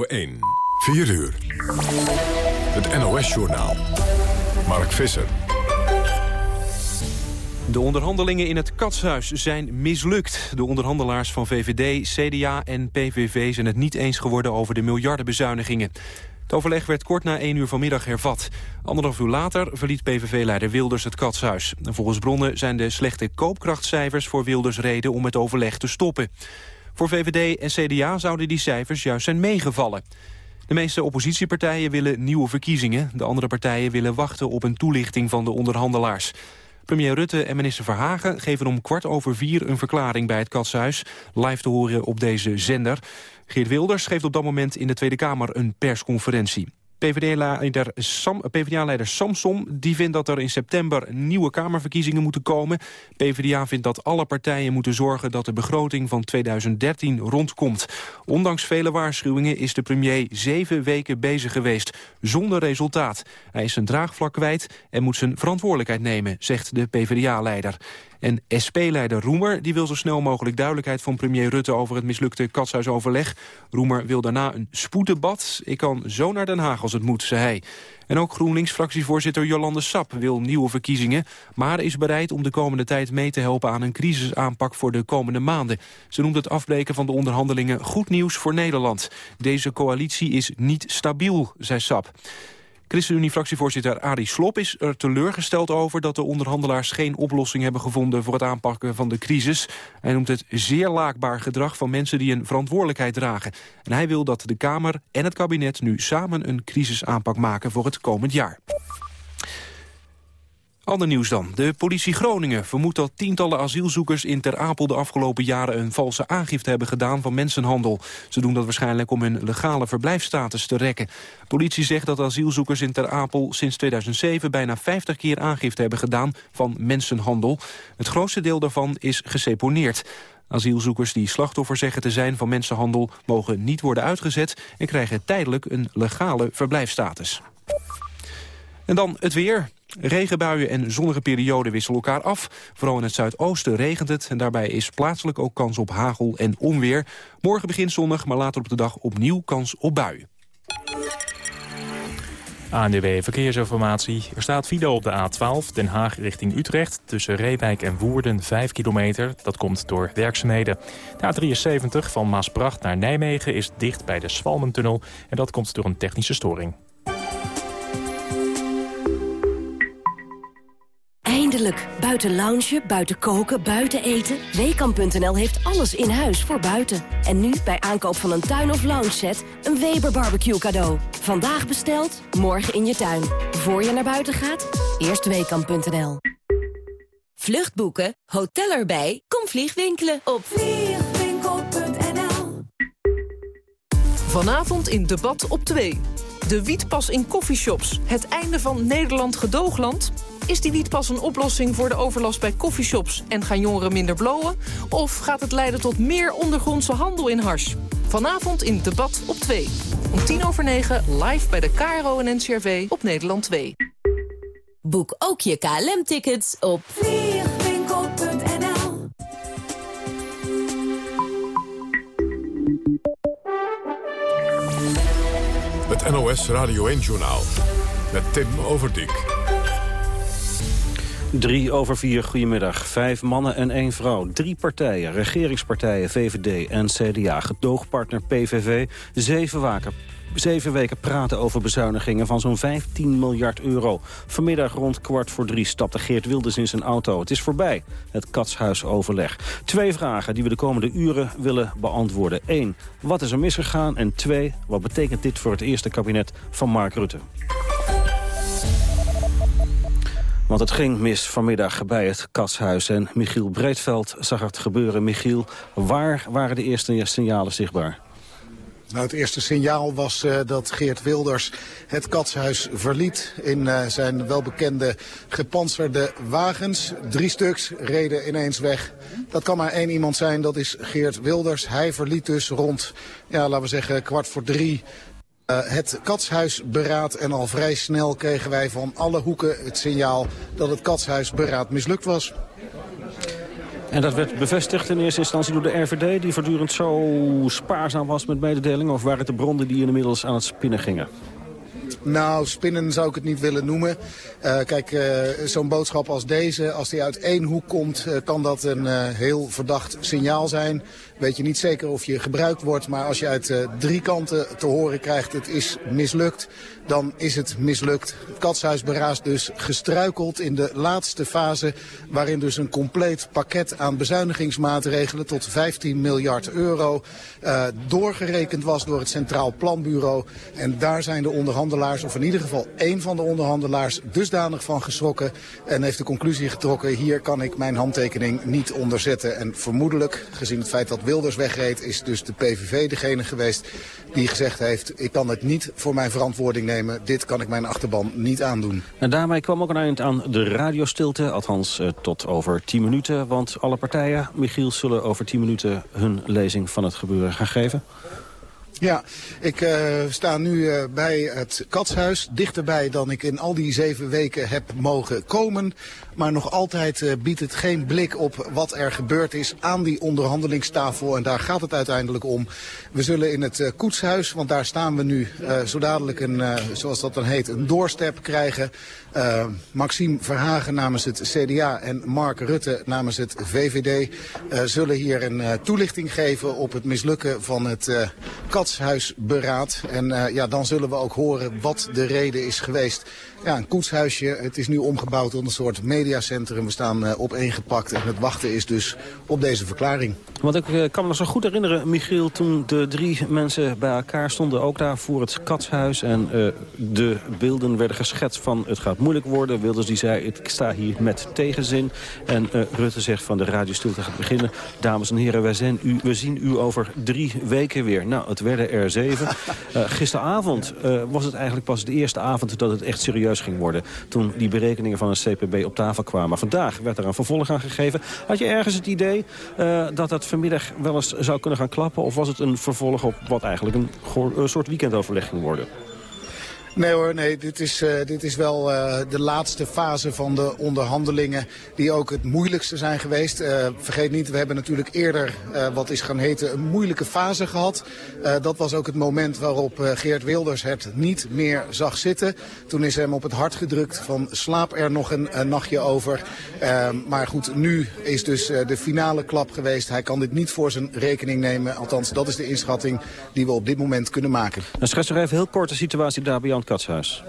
1. 4 uur. Het NOS-journaal. Mark Visser. De onderhandelingen in het Katshuis zijn mislukt. De onderhandelaars van VVD, CDA en PVV zijn het niet eens geworden over de miljardenbezuinigingen. Het overleg werd kort na 1 uur vanmiddag hervat. Anderhalf uur later verliet PVV-leider Wilders het Katshuis. volgens bronnen zijn de slechte koopkrachtcijfers voor Wilders reden om het overleg te stoppen. Voor VVD en CDA zouden die cijfers juist zijn meegevallen. De meeste oppositiepartijen willen nieuwe verkiezingen. De andere partijen willen wachten op een toelichting van de onderhandelaars. Premier Rutte en minister Verhagen geven om kwart over vier een verklaring bij het Katshuis. Live te horen op deze zender. Geert Wilders geeft op dat moment in de Tweede Kamer een persconferentie. PvdA-leider Sam, PvdA Samsom die vindt dat er in september nieuwe Kamerverkiezingen moeten komen. PvdA vindt dat alle partijen moeten zorgen dat de begroting van 2013 rondkomt. Ondanks vele waarschuwingen is de premier zeven weken bezig geweest, zonder resultaat. Hij is zijn draagvlak kwijt en moet zijn verantwoordelijkheid nemen, zegt de PvdA-leider. En SP-leider Roemer die wil zo snel mogelijk duidelijkheid van premier Rutte over het mislukte katshuisoverleg. Roemer wil daarna een spoeddebat. Ik kan zo naar Den Haag als het moet, zei hij. En ook GroenLinks-fractievoorzitter Jolande Sap wil nieuwe verkiezingen... maar is bereid om de komende tijd mee te helpen aan een crisisaanpak voor de komende maanden. Ze noemt het afbreken van de onderhandelingen goed nieuws voor Nederland. Deze coalitie is niet stabiel, zei Sap. ChristenUnie-fractievoorzitter Arie Slob is er teleurgesteld over... dat de onderhandelaars geen oplossing hebben gevonden... voor het aanpakken van de crisis. Hij noemt het zeer laakbaar gedrag van mensen die een verantwoordelijkheid dragen. En hij wil dat de Kamer en het kabinet nu samen een crisisaanpak maken voor het komend jaar. Ander nieuws dan. De politie Groningen vermoedt dat tientallen asielzoekers in Ter Apel de afgelopen jaren een valse aangifte hebben gedaan van mensenhandel. Ze doen dat waarschijnlijk om hun legale verblijfstatus te rekken. Politie zegt dat asielzoekers in Ter Apel sinds 2007 bijna 50 keer aangifte hebben gedaan van mensenhandel. Het grootste deel daarvan is geseponeerd. Asielzoekers die slachtoffer zeggen te zijn van mensenhandel mogen niet worden uitgezet en krijgen tijdelijk een legale verblijfstatus. En dan het weer. Regenbuien en zonnige perioden wisselen elkaar af. Vooral in het zuidoosten regent het en daarbij is plaatselijk ook kans op hagel en onweer. Morgen begint zonnig, maar later op de dag opnieuw kans op buien. ANDB Verkeersinformatie. Er staat file op de A12 Den Haag richting Utrecht... tussen Reewijk en Woerden 5 kilometer. Dat komt door werkzaamheden. De A73 van Maasbracht naar Nijmegen is dicht bij de Swalmentunnel... en dat komt door een technische storing. Buiten loungen, buiten koken, buiten eten. Weekamp.nl heeft alles in huis voor buiten. En nu bij aankoop van een tuin- of loungeset een Weber barbecue cadeau. Vandaag besteld, morgen in je tuin. Voor je naar buiten gaat, eerst Weekamp.nl. Vluchtboeken, hotel erbij, kom vliegwinkelen op vliegwinkel.nl. Vanavond in Debat op 2. De wietpas in koffieshops. Het einde van Nederland gedoogland... Is die wietpas een oplossing voor de overlast bij coffeeshops en gaan jongeren minder blowen? Of gaat het leiden tot meer ondergrondse handel in hars? Vanavond in Debat op 2. Om tien over negen live bij de KRO en NCRV op Nederland 2. Boek ook je KLM-tickets op Het NOS Radio 1-journaal met Tim Overdijk. Drie over vier, goedemiddag. Vijf mannen en één vrouw. Drie partijen, regeringspartijen, VVD en CDA. Gedoogpartner PVV. Zeven, waken, zeven weken praten over bezuinigingen van zo'n 15 miljard euro. Vanmiddag rond kwart voor drie stapte Geert Wilders in zijn auto. Het is voorbij, het katshuisoverleg. Twee vragen die we de komende uren willen beantwoorden. Eén, wat is er misgegaan? En twee, wat betekent dit voor het eerste kabinet van Mark Rutte? Want het ging mis vanmiddag bij het Katshuis. En Michiel Breedveld zag het gebeuren. Michiel, waar waren de eerste signalen zichtbaar? Nou, het eerste signaal was uh, dat Geert Wilders het katshuis verliet in uh, zijn welbekende gepantserde wagens. Drie stuks reden ineens weg. Dat kan maar één iemand zijn, dat is Geert Wilders. Hij verliet dus rond, ja, laten we zeggen, kwart voor drie uh, het katshuisberaad en al vrij snel kregen wij van alle hoeken het signaal dat het katshuisberaad mislukt was. En dat werd bevestigd in eerste instantie door de RVD... die voortdurend zo spaarzaam was met mededelingen? Of waren het de bronnen die inmiddels aan het spinnen gingen? Nou, spinnen zou ik het niet willen noemen. Uh, kijk, uh, zo'n boodschap als deze, als die uit één hoek komt... Uh, kan dat een heel verdacht signaal zijn. Weet je niet zeker of je gebruikt wordt, maar als je uit drie kanten te horen krijgt... het is mislukt, dan is het mislukt. Het katshuis beraast dus gestruikeld in de laatste fase... waarin dus een compleet pakket aan bezuinigingsmaatregelen... tot 15 miljard euro doorgerekend was door het Centraal Planbureau. En daar zijn de onderhandelaars, of in ieder geval één van de onderhandelaars... dus dusdanig van geschrokken en heeft de conclusie getrokken... hier kan ik mijn handtekening niet onderzetten. En vermoedelijk, gezien het feit dat Wilders wegreed... is dus de PVV degene geweest die gezegd heeft... ik kan het niet voor mijn verantwoording nemen. Dit kan ik mijn achterban niet aandoen. En daarmee kwam ook een eind aan de radiostilte. Althans, eh, tot over 10 minuten. Want alle partijen, Michiel, zullen over 10 minuten hun lezing van het gebeuren gaan geven. Ja, ik uh, sta nu uh, bij het katshuis. Dichterbij dan ik in al die zeven weken heb mogen komen. Maar nog altijd uh, biedt het geen blik op wat er gebeurd is aan die onderhandelingstafel. En daar gaat het uiteindelijk om. We zullen in het koetshuis, want daar staan we nu zo dadelijk een, zoals dat dan heet, een doorstep krijgen. Maxime Verhagen namens het CDA en Mark Rutte namens het VVD zullen hier een toelichting geven op het mislukken van het katshuis koetshuisberaad. En uh, ja, dan zullen we ook horen wat de reden is geweest. Ja, een koetshuisje. Het is nu omgebouwd tot een soort mediacentrum. We staan uh, opeengepakt en het wachten is dus op deze verklaring. Want ik uh, kan me nog zo goed herinneren, Michiel, toen de drie mensen bij elkaar stonden... ook daar voor het katshuis en uh, de beelden werden geschetst van het gaat moeilijk worden. Wilders die zei, ik sta hier met tegenzin. En Rutte zegt van de radiostilte gaat beginnen. Dames en heren, wij zijn u, we zien u over drie weken weer. Nou, het werden er zeven. gisteravond was het eigenlijk pas de eerste avond dat het echt serieus ging worden... toen die berekeningen van een CPB op tafel kwamen. Vandaag werd er een vervolg aan gegeven. Had je ergens het idee uh, dat dat vanmiddag wel eens zou kunnen gaan klappen? Of was het een vervolg op wat eigenlijk een, een soort weekendoverleg ging worden? Nee hoor, nee, dit is, uh, dit is wel uh, de laatste fase van de onderhandelingen die ook het moeilijkste zijn geweest. Uh, vergeet niet, we hebben natuurlijk eerder wat is gaan heten een moeilijke fase gehad. dat was ook het moment waarop Geert Wilders het niet meer zag zitten. Toen is hem op het hart gedrukt van slaap er nog een, nachtje over. maar goed, nu is dus de finale klap geweest. Hij kan dit niet voor zijn rekening nemen. Althans, dat is de inschatting die we op dit moment kunnen maken. Dan schets er even heel kort de situatie daar bij Katshuis.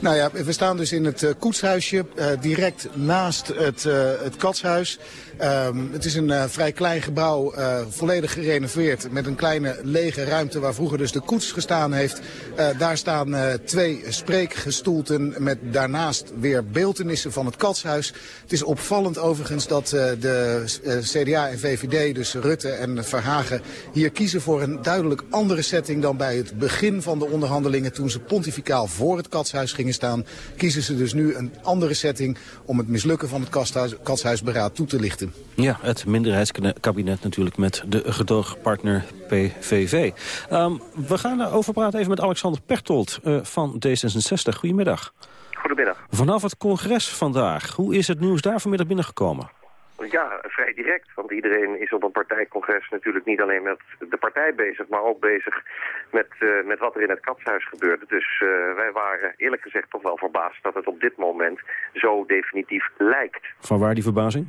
Nou ja, we staan dus in het uh, koetshuisje, uh, direct naast het, uh, het katshuis. Um, het is een vrij klein gebouw, volledig gerenoveerd met een kleine lege ruimte waar vroeger dus de koets gestaan heeft. Daar staan twee spreekgestoelten met daarnaast weer beeldenissen van het katshuis. Het is opvallend overigens dat de CDA en VVD, dus Rutte en Verhagen, hier kiezen voor een duidelijk andere setting dan bij het begin van de onderhandelingen toen ze pontificaal voor het katshuis gingen staan. Kiezen ze dus nu een andere setting om het mislukken van het katshuisberaad toe te lichten. Ja, het minderheidskabinet natuurlijk met de gedoogpartner PVV. Um, ehm, we gaan daarover praten even met Alexander Pechtold uh, van D66. Goedemiddag. Goedemiddag. Vanaf het congres vandaag, hoe is het nieuws daar vanmiddag binnengekomen? Ja, vrij direct. Want iedereen is op een partijcongres natuurlijk niet alleen met de partij bezig... maar ook bezig met, uh, met wat er in het katshuis gebeurde. Dus uh, wij waren eerlijk gezegd toch wel verbaasd dat het op dit moment zo definitief lijkt. Van waar die verbazing?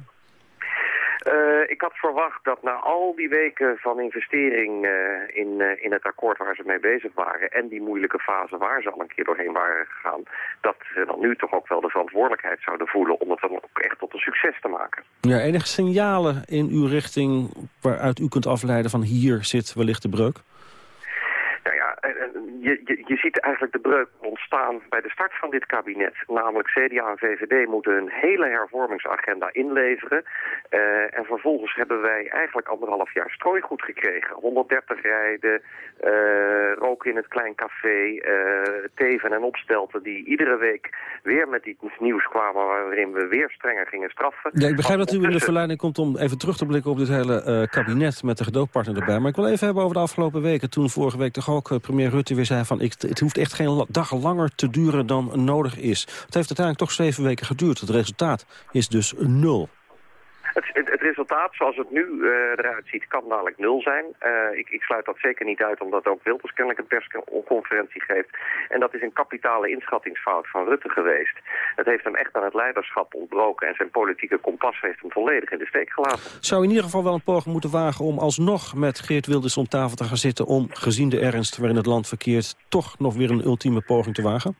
Uh, ik had verwacht dat na al die weken van investering uh, in, uh, in het akkoord waar ze mee bezig waren... en die moeilijke fase waar ze al een keer doorheen waren gegaan... dat ze dan nu toch ook wel de verantwoordelijkheid zouden voelen... om het dan ook echt tot een succes te maken. Ja, enige signalen in uw richting waaruit u kunt afleiden van hier zit wellicht de breuk? Je, je, je, ziet eigenlijk de breuk ontstaan bij de start van dit kabinet. Namelijk CDA en VVD moeten een hele hervormingsagenda inleveren. Uh, en vervolgens hebben wij eigenlijk anderhalf jaar strooigoed gekregen. 130 rijden, uh, roken in het klein café, uh, teven en opstelten die iedere week weer met iets nieuws kwamen waarin we weer strenger gingen straffen. Ja, ik begrijp dat u in de verleiding komt om even terug te blikken op dit hele kabinet met de gedoogpartner erbij. Maar ik wil even hebben over de afgelopen weken. Toen vorige week toch ook premier Rutte weer zei van... Ik, het hoeft echt geen dag langer te duren dan nodig is. Het heeft uiteindelijk toch zeven weken geduurd. Het resultaat is dus nul. Het, het, het resultaat zoals het nu uh, eruit ziet kan dadelijk nul zijn. Uh, ik, ik, sluit dat zeker niet uit omdat ook Wilders kennelijk een persconferentie geeft. En dat is een kapitale inschattingsfout van Rutte geweest. Het heeft hem echt aan het leiderschap ontbroken en zijn politieke kompas heeft hem volledig in de steek gelaten. Zou in ieder geval wel een poging moeten wagen om alsnog met Geert Wilders om tafel te gaan zitten om gezien de ernst waarin het land verkeert toch nog weer een ultieme poging te wagen?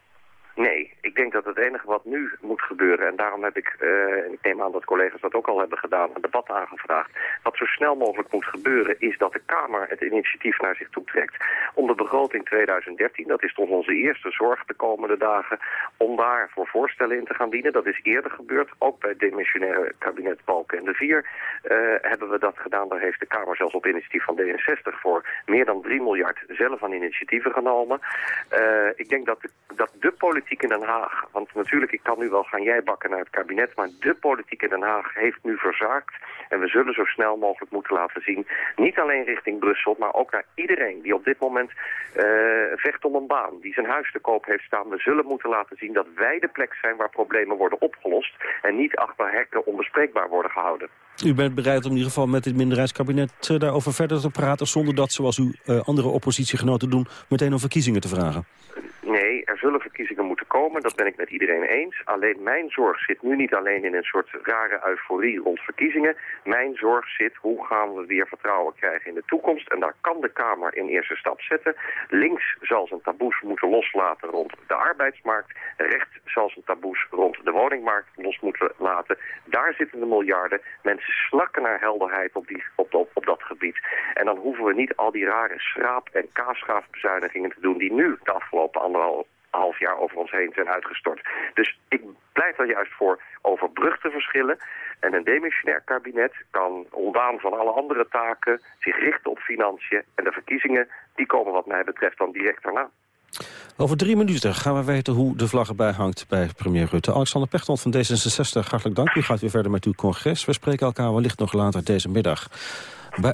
Nee, ik denk dat het enige wat nu moet gebeuren... en daarom heb ik, uh, ik neem aan dat collega's dat ook al hebben gedaan... een debat aangevraagd. Wat zo snel mogelijk moet gebeuren... is dat de Kamer het initiatief naar zich toe trekt... om de begroting 2013, dat is toch onze eerste zorg de komende dagen... om daar voor voorstellen in te gaan dienen. Dat is eerder gebeurd, ook bij het demissionaire kabinet Balken en de Vier... Uh, hebben we dat gedaan. Daar heeft de Kamer zelfs op initiatief van D66... voor meer dan 3 miljard zelf aan initiatieven genomen. Uh, ik denk dat de, dat de politiek in Den Haag want natuurlijk, ik kan nu wel gaan jij bakken naar het kabinet... maar de politiek in Den Haag heeft nu verzaakt. En we zullen zo snel mogelijk moeten laten zien... niet alleen richting Brussel, maar ook naar iedereen... die op dit moment uh, vecht om een baan, die zijn huis te koop heeft staan. We zullen moeten laten zien dat wij de plek zijn waar problemen worden opgelost... en niet achter hekken onbespreekbaar worden gehouden. U bent bereid om in ieder geval met dit minderheidskabinet uh, daarover verder te praten... zonder dat, zoals uw uh, andere oppositiegenoten doen, meteen om verkiezingen te vragen? Zullen verkiezingen moeten komen. Dat ben ik met iedereen eens. Alleen mijn zorg zit nu niet alleen in een soort rare euforie rond verkiezingen. Mijn zorg zit, hoe gaan we weer vertrouwen krijgen in de toekomst? En daar kan de Kamer in eerste stap zetten. Links zal zijn taboes moeten loslaten rond de arbeidsmarkt. Rechts zal zijn taboes rond de woningmarkt los moeten laten. Daar zitten de miljarden. Mensen slakken naar helderheid op, die, op, op, op dat gebied. En dan hoeven we niet al die rare schraap- en kaasschaafbezuinigingen te doen... die nu de afgelopen anderhalf half jaar over ons heen zijn uitgestort. Dus ik pleit er juist voor overbrug te verschillen. En een demissionair kabinet kan ontdaan van alle andere taken... zich richten op financiën. En de verkiezingen die komen wat mij betreft dan direct daarna. Over drie minuten gaan we weten hoe de vlag erbij hangt bij premier Rutte. Alexander Pechtold van D66, hartelijk dank. U gaat weer verder met uw congres. We spreken elkaar wellicht nog later deze middag.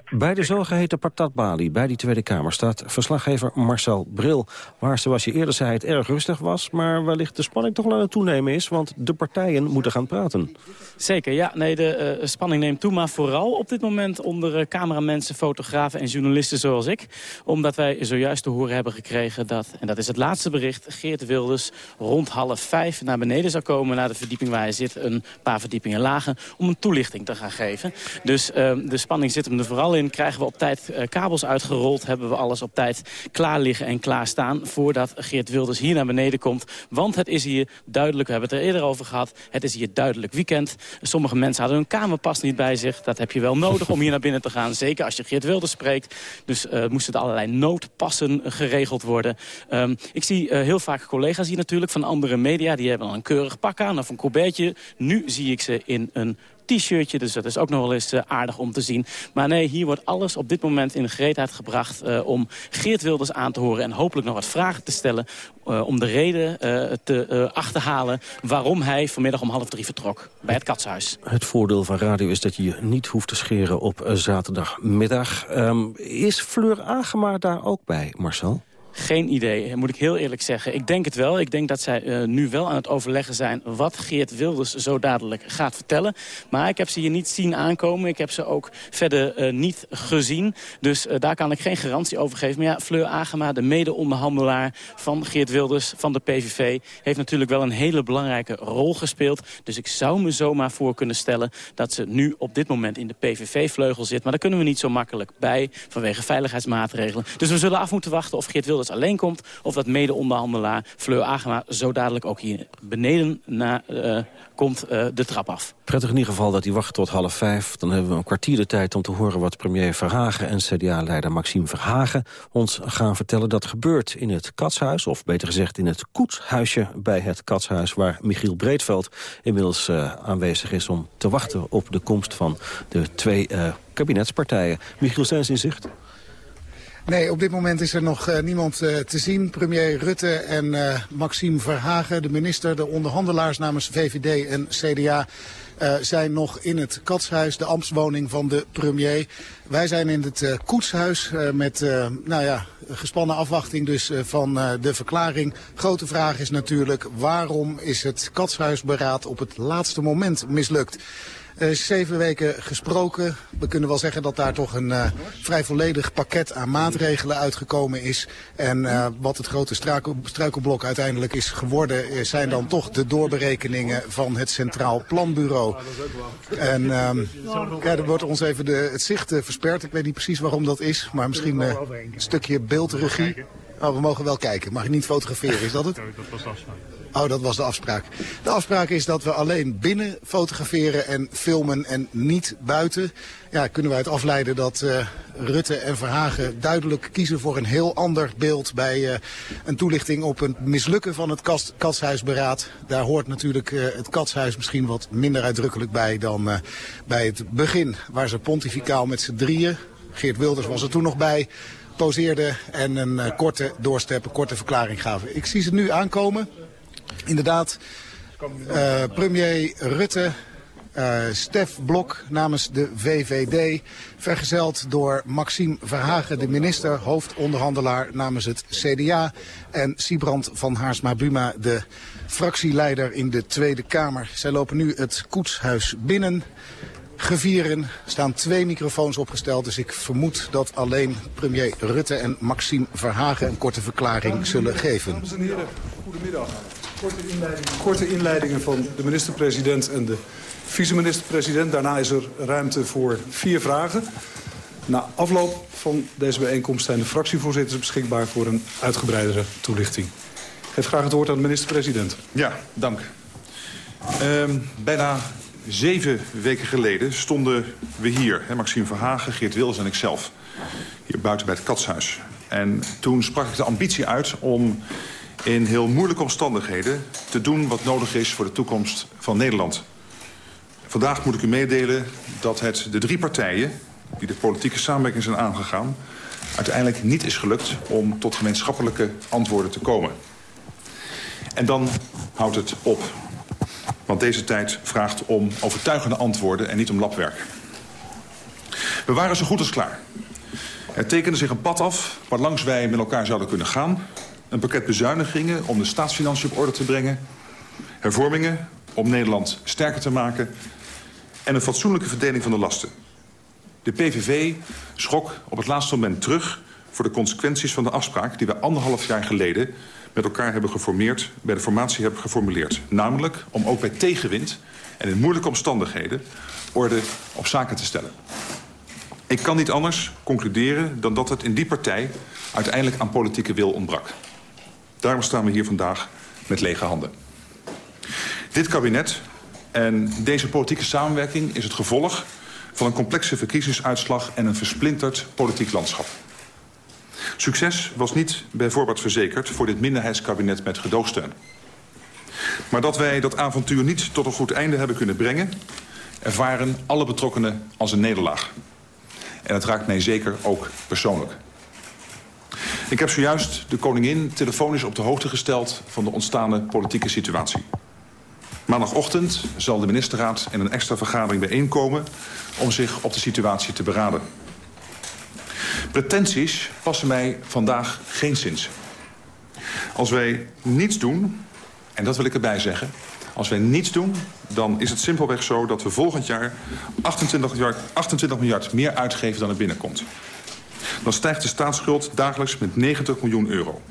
Bij, de zogeheten patatbalie, bij die Tweede Kamer, staat verslaggever Marcel Bril. Waar, zoals je eerder zei, het erg rustig was, maar wellicht de spanning toch wel aan het toenemen is, want de partijen moeten gaan praten. Zeker, ja. Nee, de uh, spanning neemt toe, maar vooral op dit moment onder uh, cameramensen, fotografen en journalisten zoals ik. Omdat wij zojuist te horen hebben gekregen dat, en dat is het laatste bericht, Geert Wilders rond half vijf naar beneden zou komen, naar de verdieping waar hij zit, een paar verdiepingen lager, om een toelichting te gaan geven. Dus uh, de spanning zit hem er vooral in. Krijgen we op tijd uh, kabels uitgerold, hebben we alles op tijd klaar liggen en klaar staan voordat Geert Wilders hier naar beneden komt. Want het is hier duidelijk, we hebben het er eerder over gehad, het is hier duidelijk weekend. Sommige mensen hadden hun kamerpas niet bij zich. Dat heb je wel nodig om hier naar binnen te gaan. Zeker als je Geert Wilders spreekt. Dus uh, moesten er allerlei noodpassen geregeld worden. Um, ik zie uh, heel vaak collega's hier natuurlijk van andere media. Die hebben al een keurig pak aan of een colbertje. Nu zie ik ze in een t-shirtje. Dus dat is ook nog wel eens uh, aardig om te zien. Maar nee, hier wordt alles op dit moment in gereedheid gebracht... Uh, om Geert Wilders aan te horen en hopelijk nog wat vragen te stellen... Uh, om de reden te achterhalen waarom hij vanmiddag om half drie vertrok bij het Katshuis. Het voordeel van radio is dat je niet hoeft te scheren op zaterdagmiddag. Um, is Fleur Agema daar ook bij, Marcel? Geen idee, moet ik heel eerlijk zeggen. Ik denk het wel. Ik denk dat zij uh, nu wel aan het overleggen zijn... wat Geert Wilders zo dadelijk gaat vertellen. Maar ik heb ze hier niet zien aankomen. Ik heb ze ook verder uh, niet gezien. Dus uh, daar kan ik geen garantie over geven. Maar ja, Fleur Agema, de mede-onderhandelaar van Geert Wilders... van de PVV, heeft natuurlijk wel een hele belangrijke rol gespeeld. Dus ik zou me zomaar voor kunnen stellen... dat ze nu op dit moment in de PVV-vleugel zit. Maar daar kunnen we niet zo makkelijk bij vanwege veiligheidsmaatregelen. Dus we zullen af moeten wachten of Geert Wilders alleen komt... of dat mede-onderhandelaar Fleur Agema zo dadelijk ook hier beneden na, uh, komt uh, de trap af. Prettig in ieder geval dat hij wacht tot half vijf. Dan hebben we een kwartier de tijd om te horen wat premier Verhagen... en CDA-leider Maxime Verhagen ons gaan vertellen. Dat gebeurt in het Katshuis, of beter gezegd in het Koetshuisje bij het Katshuis... waar Michiel Breedveld inmiddels uh, aanwezig is om te wachten op de komst van de twee kabinetspartijen. Michiel, zijn in zicht? Nee, op dit moment is er nog uh, niemand uh, te zien. Premier Rutte en uh, Maxime Verhagen, de minister, de onderhandelaars namens VVD en CDA... zijn nog in het Katshuis, de ambtswoning van de premier. Wij zijn in het Koetshuis met nou ja, gespannen afwachting dus van de verklaring. Grote vraag is natuurlijk waarom is het Katshuisberaad op het laatste moment mislukt? Uh, zeven weken gesproken. We kunnen wel zeggen dat daar toch een uh, vrij volledig pakket aan maatregelen uitgekomen is. En uh, wat het grote struikelblok uiteindelijk is geworden... zijn dan toch de doorberekeningen van het Centraal Planbureau. En um, ja, er wordt ons even de, het zicht versperd. Ik weet niet precies waarom dat is, maar misschien een stukje beeldregie. Oh, we mogen wel kijken. Mag je niet fotograferen, is dat het? Dat was. Oh, dat was de afspraak. De afspraak is dat we alleen binnen fotograferen en filmen en niet buiten. Ja, kunnen we uit afleiden dat uh, Rutte en Verhagen duidelijk kiezen voor een heel ander beeld bij uh, een toelichting op een mislukken van het katshuisberaad. Daar hoort natuurlijk uh, het katshuis misschien wat minder uitdrukkelijk bij dan bij het begin. Waar ze pontificaal met z'n drieën, Geert Wilders was er toen nog bij, poseerden en een korte doorstep, een korte verklaring gaven. Ik zie ze nu aankomen. Inderdaad, uh, premier Rutte, uh, Stef Blok namens de VVD... vergezeld door Maxime Verhagen, de minister, hoofdonderhandelaar namens het CDA... en Sibrand van Haarsma-Buma, de fractieleider in de Tweede Kamer. Zij lopen nu het koetshuis binnen gevieren. Er staan twee microfoons opgesteld, dus ik vermoed dat alleen premier Rutte en Maxime Verhagen een korte verklaring zullen geven. Dames en heren, goedemiddag. Korte inleidingen, korte inleidingen van de minister-president en de vice-minister-president. Daarna is er ruimte voor vier vragen. Na afloop van deze bijeenkomst zijn de fractievoorzitters beschikbaar voor een uitgebreidere toelichting. Ik geef graag het woord aan de minister-president. Ja, dank. Uh, bijna zeven weken geleden stonden we hier, hè, Maxime Verhagen, Geert Wils en ikzelf, hier buiten bij het Katshuis. En toen sprak ik de ambitie uit om in heel moeilijke omstandigheden te doen wat nodig is voor de toekomst van Nederland. Vandaag moet ik u meedelen dat het de drie partijen die de politieke samenwerking zijn aangegaan... uiteindelijk niet is gelukt om tot gemeenschappelijke antwoorden te komen. En dan houdt het op. Want deze tijd vraagt om overtuigende antwoorden en niet om labwerk. We waren zo goed als klaar. Er tekende zich een pad af waarlangs wij met elkaar zouden kunnen gaan. Een pakket bezuinigingen om de staatsfinanciën op orde te brengen. Hervormingen om Nederland sterker te maken. En een fatsoenlijke verdeling van de lasten. De PVV schrok op het laatste moment terug voor de consequenties van de afspraak... die we anderhalf jaar geleden met elkaar hebben geformeerd, bij de formatie hebben geformuleerd. Namelijk om ook bij tegenwind en in moeilijke omstandigheden orde op zaken te stellen. Ik kan niet anders concluderen dan dat het in die partij uiteindelijk aan politieke wil ontbrak. Daarom staan we hier vandaag met lege handen. Dit kabinet en deze politieke samenwerking is het gevolg van een complexe verkiezingsuitslag en een versplinterd politiek landschap. Succes was niet bijvoorbeeld verzekerd voor dit minderheidskabinet met gedoogsteun. Maar dat wij dat avontuur niet tot een goed einde hebben kunnen brengen... ervaren alle betrokkenen als een nederlaag. En dat raakt mij zeker ook persoonlijk. Ik heb zojuist de koningin telefonisch op de hoogte gesteld... van de ontstaande politieke situatie. Maandagochtend zal de ministerraad in een extra vergadering bijeenkomen... om zich op de situatie te beraden. Pretenties passen mij vandaag geen zins. Als wij niets doen, en dat wil ik erbij zeggen... als wij niets doen, dan is het simpelweg zo dat we volgend jaar 28 miljard, 28 miljard meer uitgeven dan er binnenkomt. Dan stijgt de staatsschuld dagelijks met 90 miljoen euro.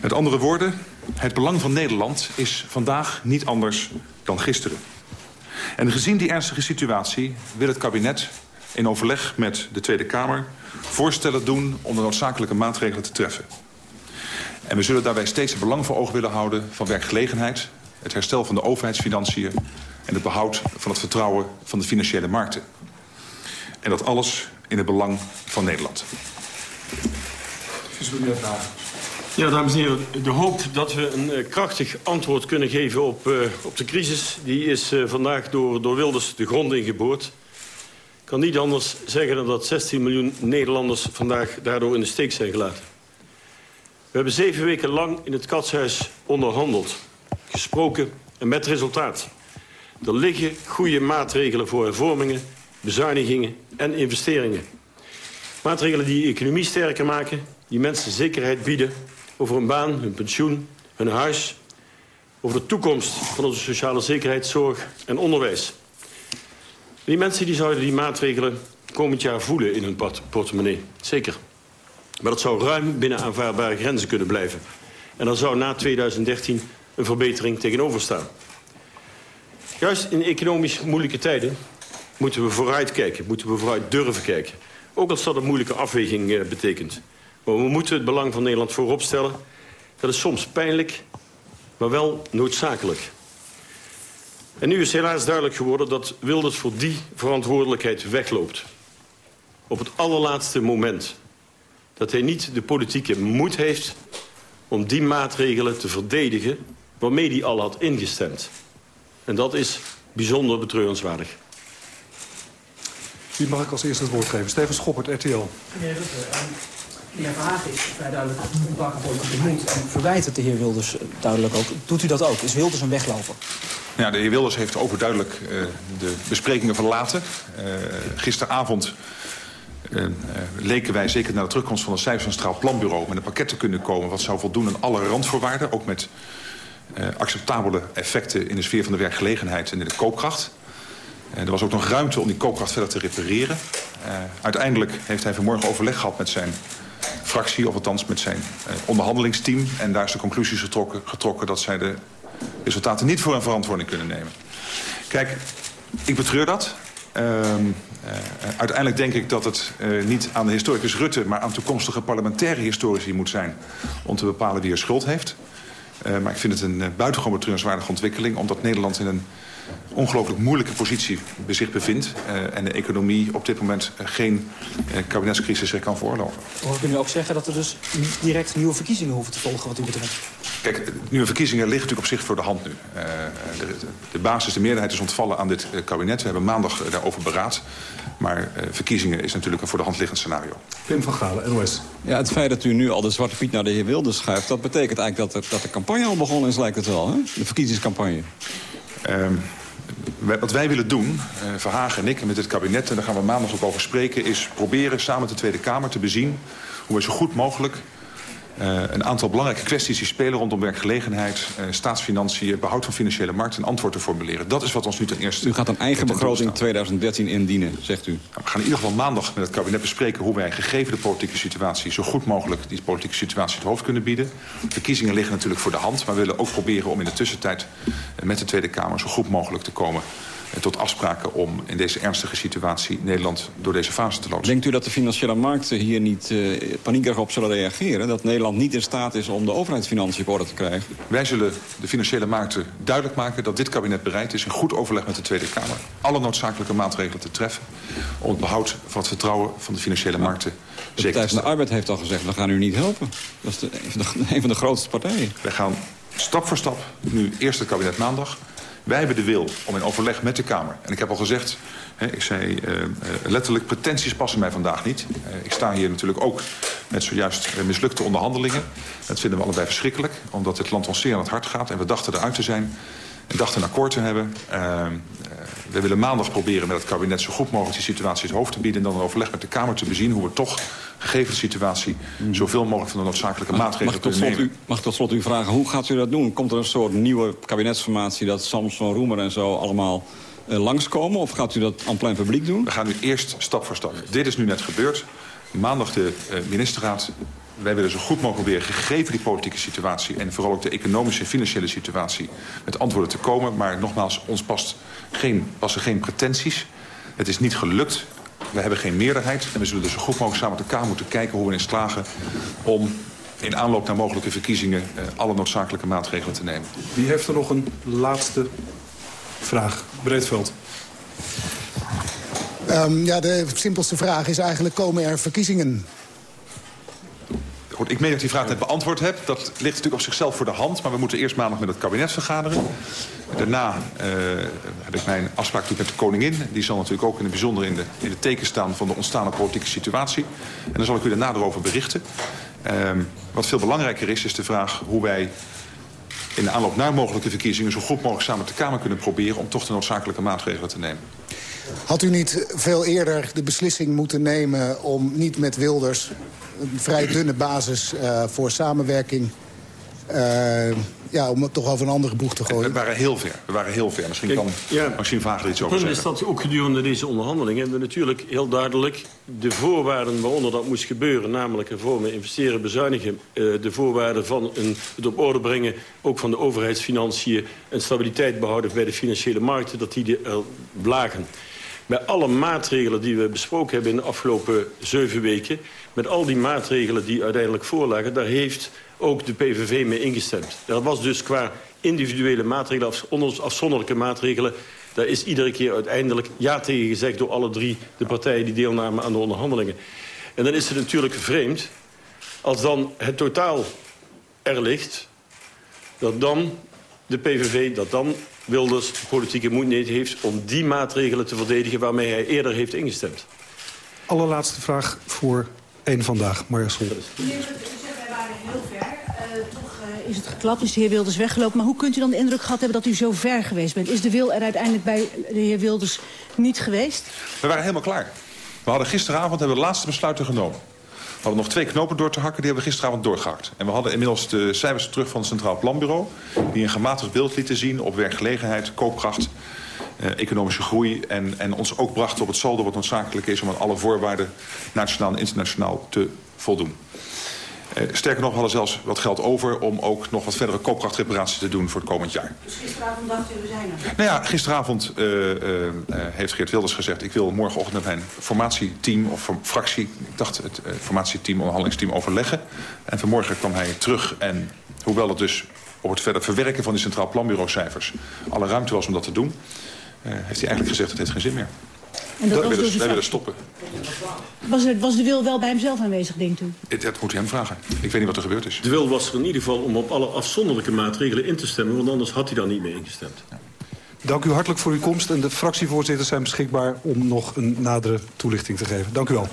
Met andere woorden, het belang van Nederland is vandaag niet anders dan gisteren. En gezien die ernstige situatie wil het kabinet in overleg met de Tweede Kamer voorstellen doen om de noodzakelijke maatregelen te treffen. En we zullen daarbij steeds het belang voor ogen willen houden van werkgelegenheid, het herstel van de overheidsfinanciën en het behoud van het vertrouwen van de financiële markten. En dat alles in het belang van Nederland. Ja, dames en heren, de hoop dat we een uh, krachtig antwoord kunnen geven op, uh, op de crisis... die is uh, vandaag door, door Wilders de grond ingeboord kan niet anders zeggen dan dat 16 miljoen Nederlanders vandaag daardoor in de steek zijn gelaten. We hebben zeven weken lang in het katshuis onderhandeld, gesproken en met resultaat. Er liggen goede maatregelen voor hervormingen, bezuinigingen en investeringen. Maatregelen die de economie sterker maken, die mensen zekerheid bieden over hun baan, hun pensioen, hun huis, over de toekomst van onze sociale zekerheid, zorg en onderwijs. Die mensen die zouden die maatregelen komend jaar voelen in hun portemonnee. Zeker. Maar dat zou ruim binnen aanvaardbare grenzen kunnen blijven. En dan zou na 2013 een verbetering tegenover staan. Juist in economisch moeilijke tijden moeten we vooruit kijken. Moeten we vooruit durven kijken. Ook als dat een moeilijke afweging uh, betekent. Maar we moeten het belang van Nederland voorop stellen. Dat is soms pijnlijk, maar wel noodzakelijk. En nu is helaas duidelijk geworden dat Wilders voor die verantwoordelijkheid wegloopt. Op het allerlaatste moment. Dat hij niet de politieke moed heeft om die maatregelen te verdedigen... waarmee hij al had ingestemd. En dat is bijzonder betreurenswaardig. Wie mag ik als eerste het woord geven? Steven Schoppert, RTL. Meneer Rutte, de heer Verhagen is vrij duidelijk moed... en verwijt het de heer Wilders duidelijk ook. Doet u dat ook? Is Wilders een wegloper? Ja, de heer Wilders heeft overduidelijk uh, de besprekingen verlaten. Uh, gisteravond uh, leken wij zeker naar de terugkomst van het cijfers van het Straal Planbureau... met een pakket te kunnen komen wat zou voldoen aan alle randvoorwaarden. Ook met acceptabele effecten in de sfeer van de werkgelegenheid en in de koopkracht. Er was ook nog ruimte om die koopkracht verder te repareren. uiteindelijk heeft hij vanmorgen overleg gehad met zijn fractie... of althans met zijn onderhandelingsteam. En daar is de conclusies getrokken, getrokken dat zij de resultaten niet voor een verantwoording kunnen nemen. Kijk, ik betreur dat. Uh, uh, uiteindelijk denk ik dat het niet aan de historicus Rutte... maar aan toekomstige parlementaire historici moet zijn... om te bepalen wie er schuld heeft. Maar ik vind het een buitengewoon betreurenswaardige ontwikkeling... omdat Nederland in een ongelooflijk moeilijke positie zich bevindt... Uh, en de economie op dit moment uh, geen uh, kabinetscrisis zich kan voorloven. Hoor ik nu ook zeggen dat er dus direct nieuwe verkiezingen hoeven te volgen wat u betreft? Kijk, nieuwe verkiezingen liggen natuurlijk op zich voor de hand nu. de, de, basis, de meerderheid is ontvallen aan dit kabinet. We hebben maandag daarover beraad. Maar verkiezingen is natuurlijk een voor de hand liggend scenario. Pim van Galen, NOS. Ja, het feit dat u nu al de Zwarte Piet naar de heer Wilders schuift... dat betekent eigenlijk dat, er, dat de campagne al begonnen is, lijkt het wel, hè? De verkiezingscampagne. Um, wat wij willen doen, uh, Verhagen en ik, met het kabinet... en daar gaan we maandag ook over spreken... is proberen samen met de Tweede Kamer te bezien... hoe we zo goed mogelijk uh, een aantal belangrijke kwesties die spelen rondom werkgelegenheid, uh, staatsfinanciën, behoud van financiële markt en antwoord te formuleren. Dat is wat ons nu ten eerste... U gaat een eigen begroting 2013 indienen, zegt u. Nou, we gaan in ieder geval maandag met het kabinet bespreken hoe wij gegeven de politieke situatie zo goed mogelijk die politieke situatie het hoofd kunnen bieden. Verkiezingen liggen natuurlijk voor de hand, maar we willen ook proberen om in de tussentijd uh, met de Tweede Kamer zo goed mogelijk te komen tot afspraken om in deze ernstige situatie Nederland door deze fase te loodsen. Denkt u dat de financiële markten hier niet uh, paniekerig op zullen reageren? Dat Nederland niet in staat is om de overheidsfinanciën op orde te krijgen? Wij zullen de financiële markten duidelijk maken dat dit kabinet bereid is... in goed overleg met de Tweede Kamer alle noodzakelijke maatregelen te treffen... om het behoud van het vertrouwen van de financiële markten. De Partij van de Arbeid heeft al gezegd, we gaan u niet helpen. Dat is de, een, van de, een van de grootste partijen. Wij gaan stap voor stap, nu eerst het kabinet maandag... Wij hebben de wil om in overleg met de Kamer... en ik heb al gezegd, hè, ik zei uh, letterlijk... pretenties passen mij vandaag niet. Uh, ik sta hier natuurlijk ook met zojuist mislukte onderhandelingen. Dat vinden we allebei verschrikkelijk, omdat het land ons zeer aan het hart gaat... en we dachten eruit te zijn en dachten een akkoord te hebben. We willen maandag proberen met het kabinet zo goed mogelijk die situatie het hoofd te bieden... en dan een overleg met de Kamer te bezien hoe we toch, gegeven de situatie... zoveel mogelijk van de noodzakelijke maatregelen kunnen nemen. U, mag ik tot slot u vragen, hoe gaat u dat doen? Komt er een soort nieuwe kabinetsformatie dat Samson Roemer en zo allemaal uh, langskomen? Of gaat u dat aan plein publiek doen? We gaan nu eerst stap voor stap. Dit is nu net gebeurd. Maandag de uh, ministerraad wij willen zo goed mogelijk weer, gegeven die politieke situatie... en vooral ook de economische en financiële situatie... met antwoorden te komen. Maar nogmaals, ons past geen, passen geen pretenties. Het is niet gelukt. We hebben geen meerderheid. En we zullen dus zo goed mogelijk samen met elkaar moeten kijken... hoe we in slagen om in aanloop naar mogelijke verkiezingen... Uh, alle noodzakelijke maatregelen te nemen. Wie heeft er nog een laatste vraag? Breedveld. Um, ja, de simpelste vraag is eigenlijk, komen er verkiezingen? Goed, ik meen dat die vraag net beantwoord heb. Dat ligt natuurlijk op zichzelf voor de hand. Maar we moeten eerst maandag met het kabinet vergaderen. Daarna uh, heb ik mijn afspraak met de koningin. Die zal natuurlijk ook in het bijzonder in de, in de teken staan van de ontstaande politieke situatie. En dan zal ik u daarna erover berichten. Uh, wat veel belangrijker is, is de vraag hoe wij in de aanloop naar mogelijke verkiezingen... zo goed mogelijk samen met de Kamer kunnen proberen... om toch de noodzakelijke maatregelen te nemen. Had u niet veel eerder de beslissing moeten nemen om niet met Wilders... een vrij dunne basis uh, voor samenwerking uh, ja, om het toch over een andere boeg te gooien. We waren heel ver. We waren heel ver. Misschien kan ja, Maxime Vager iets Het over punt is zeggen. dat ook gedurende deze onderhandelingen... hebben we natuurlijk heel duidelijk de voorwaarden waaronder dat moest gebeuren... namelijk hervormen, investeren, bezuinigen... eh, de voorwaarden van een, het op orde brengen... ook van de overheidsfinanciën en stabiliteit behouden bij de financiële markten... dat die er blagen. Bij alle maatregelen die we besproken hebben in de afgelopen zeven weken... met al die maatregelen die uiteindelijk voorlagen... daar heeft ook de PVV mee ingestemd. Dat was dus qua individuele maatregelen, af, afzonderlijke maatregelen... daar is iedere keer uiteindelijk ja tegen gezegd... door alle drie de partijen die deelnamen aan de onderhandelingen. En dan is het natuurlijk vreemd als dan het totaal er ligt... dat dan de PVV, dat dan Wilders politieke moed niet heeft... om die maatregelen te verdedigen waarmee hij eerder heeft ingestemd. Allerlaatste vraag voor één vandaag, Marja zegt wij waren heel ver. Uh, toch uh, is het geklapt, is de heer Wilders weggelopen. Maar hoe kunt u dan de indruk gehad hebben dat u zo ver geweest bent? Is de wil er uiteindelijk bij de heer Wilders niet geweest? We waren helemaal klaar. We hadden gisteravond hebben we de laatste besluiten genomen. Hadden nog twee knopen door te hakken, die hebben we gisteravond doorgehakt. En we hadden inmiddels de cijfers terug van het Centraal Planbureau... die een gematigd beeld lieten zien op werkgelegenheid, koopkracht... Uh, economische groei en, en ons ook brachten op het saldo wat noodzakelijk is... om aan alle voorwaarden nationaal en internationaal te voldoen. Uh, sterker nog, we hadden zelfs wat geld over om ook nog wat verdere koopkrachtreparaties te doen voor het komend jaar. Dus gisteravond dacht u, we zijn er. Nou ja, gisteravond uh, uh, heeft Geert Wilders gezegd... ik wil morgenochtend met mijn formatieteam of fractie... ik dacht het formatieteam, onderhandelingsteam overleggen. En vanmorgen kwam hij terug en hoewel het dus op het verder verwerken van die Centraal Planbureau cijfers... alle ruimte was om dat te doen, heeft hij eigenlijk gezegd... het heeft geen zin meer. En dat wij was willen, dus willen stoppen. Was, er, was de wil wel bij hemzelf aanwezig, denkt u? Dat, dat moet u hem vragen. Ik weet niet wat er gebeurd is. De wil was er in ieder geval om op alle afzonderlijke maatregelen in te stemmen... want anders had hij daar niet mee ingestemd. Ja. Dank u hartelijk voor uw komst. En de fractievoorzitters zijn beschikbaar om nog een nadere toelichting te geven. Dank u wel.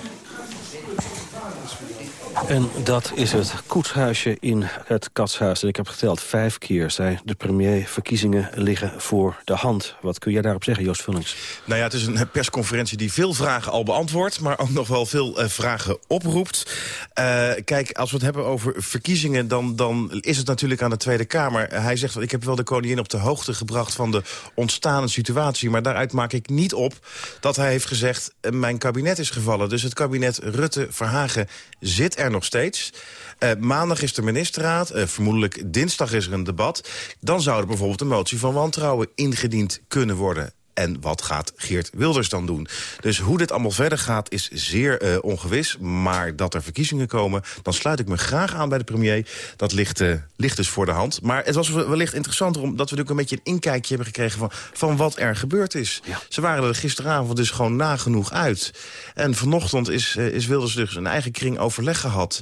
En dat is het koetshuisje in het katshuis. En ik heb geteld vijf keer, zei de premier, verkiezingen liggen voor de hand. Wat kun jij daarop zeggen, Joost Vullings? Nou ja, het is een persconferentie die veel vragen al beantwoordt... maar ook nog wel veel uh, vragen oproept. Uh, kijk, als we het hebben over verkiezingen... Dan, dan is het natuurlijk aan de Tweede Kamer. Hij zegt, ik heb wel de koningin op de hoogte gebracht... van de ontstaande situatie, maar daaruit maak ik niet op... dat hij heeft gezegd, uh, mijn kabinet is gevallen. Dus het kabinet Rutte-Verhagen zit er nog steeds. Uh, maandag is de ministerraad, uh, vermoedelijk dinsdag is er een debat. Dan zou er bijvoorbeeld een motie van wantrouwen ingediend kunnen worden. En wat gaat Geert Wilders dan doen? Dus hoe dit allemaal verder gaat is zeer uh, ongewis. Maar dat er verkiezingen komen, dan sluit ik me graag aan bij de premier. Dat ligt, uh, ligt dus voor de hand. Maar het was wellicht interessanter omdat we natuurlijk een beetje een inkijkje hebben gekregen... van, van wat er gebeurd is. Ja. Ze waren er gisteravond dus gewoon nagenoeg uit. En vanochtend is, uh, is Wilders dus een eigen kring overleg gehad.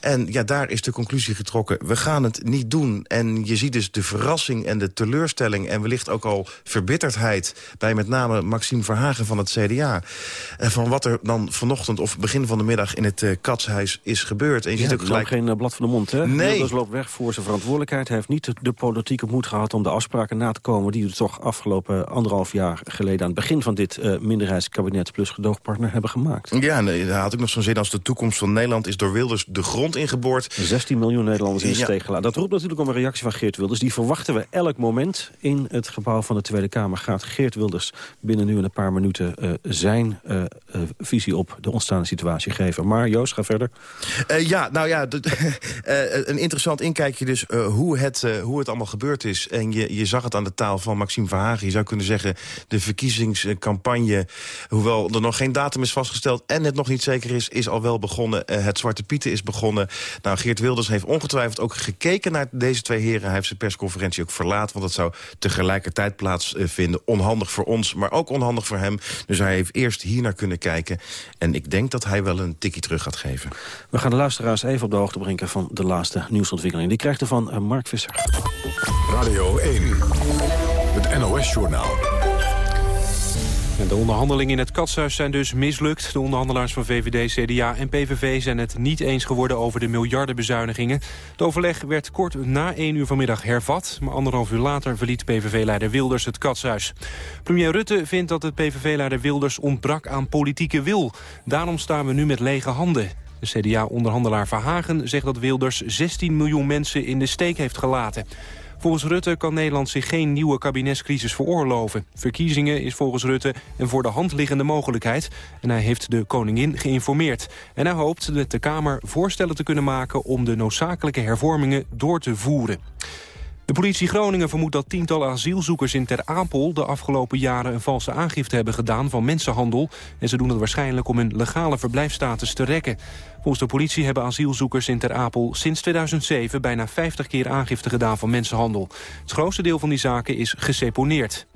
En ja, daar is de conclusie getrokken. We gaan het niet doen. En je ziet dus de verrassing en de teleurstelling... en wellicht ook al verbitterdheid bij met name Maxime Verhagen van het CDA. En van wat er dan vanochtend of begin van de middag in het uh, Katshuis is gebeurd. En je ja, ziet ook gelijk... geen uh, blad van de mond, hè? Nee. Wilders loopt weg voor zijn verantwoordelijkheid. Hij heeft niet de, politieke moed gehad om de afspraken na te komen... die we toch afgelopen anderhalf jaar geleden... aan het begin van dit uh, minderheidskabinet plus gedoogpartner hebben gemaakt. Ja, nee, daar had ik nog zo'n zin als de toekomst van Nederland... is door Wilders de grond ingeboord. 16 miljoen Nederlanders in de ja. steek gelaten. Dat roept natuurlijk om een reactie van Geert Wilders. Die verwachten we elk moment in het gebouw van de Tweede Kamer. Gaat Geert Wilders binnen nu in een paar minuten uh, zijn uh, uh, visie op de ontstaande situatie geven. Maar Joost, ga verder. ja, nou ja, een interessant inkijkje dus hoe, het, hoe het allemaal gebeurd is. En je, je zag het aan de taal van Maxime Verhagen. Je zou kunnen zeggen, de verkiezingscampagne... hoewel er nog geen datum is vastgesteld en het nog niet zeker is... is al wel begonnen. het Zwarte Pieten is begonnen. Nou, Geert Wilders heeft ongetwijfeld ook gekeken naar deze twee heren. Hij heeft zijn persconferentie ook verlaten... want dat zou tegelijkertijd plaatsvinden. Onhandig voor ons, maar ook onhandig voor hem. Dus hij heeft eerst hier naar kunnen kijken. En ik denk dat hij wel een tikkie terug gaat geven. We gaan de luisteraars even op de hoogte brengen... van de laatste nieuwsontwikkeling. Die krijgt er van uh, Mark Visser. Radio 1, het NOS-journaal. De onderhandelingen in het katshuis zijn dus mislukt. De onderhandelaars van VVD, CDA en PVV zijn het niet eens geworden over de miljardenbezuinigingen. Het overleg werd kort na 1 uur vanmiddag hervat, maar anderhalf uur later verliet PVV-leider Wilders het katshuis. Premier Rutte vindt dat het PVV-leider Wilders ontbrak aan politieke wil. Daarom staan we nu met lege handen. De CDA-onderhandelaar Verhagen zegt dat Wilders 16 miljoen mensen in de steek heeft gelaten. Volgens Rutte kan Nederland zich geen nieuwe kabinetscrisis veroorloven. Verkiezingen is volgens Rutte een voor de hand liggende mogelijkheid. En hij heeft de koningin geïnformeerd. En hij hoopt met de Kamer voorstellen te kunnen maken... om de noodzakelijke hervormingen door te voeren. De politie Groningen vermoedt dat tientallen asielzoekers in Ter Apel... de afgelopen jaren een valse aangifte hebben gedaan van mensenhandel. En ze doen het waarschijnlijk om hun legale verblijfstatus te rekken. Volgens de politie hebben asielzoekers in Ter Apel sinds 2007... bijna 50 keer aangifte gedaan van mensenhandel. Het grootste deel van die zaken is geseponeerd.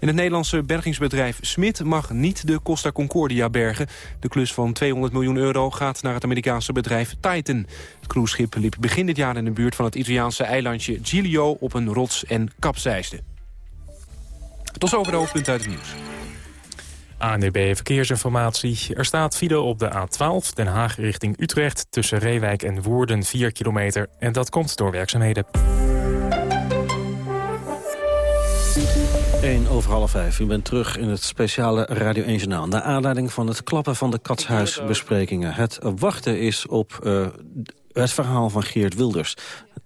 En het Nederlandse bergingsbedrijf Smit mag niet de Costa Concordia bergen. De klus van 200 miljoen euro gaat naar het Amerikaanse bedrijf Titan. Het cruiseschip liep begin dit jaar in de buurt van het Italiaanse eilandje Giglio op een rots en kapseisde. Tot zover de hoofdpunten uit het nieuws. ANDB Verkeersinformatie. Er staat file op de A12 Den Haag richting Utrecht... tussen Reewijk en Woerden 4 kilometer. En dat komt door werkzaamheden. 1 over half 5. U bent terug in het speciale Radio 1 Journaal. Naar aanleiding van het klappen van de katshuisbesprekingen. Het wachten is op uh, het verhaal van Geert Wilders.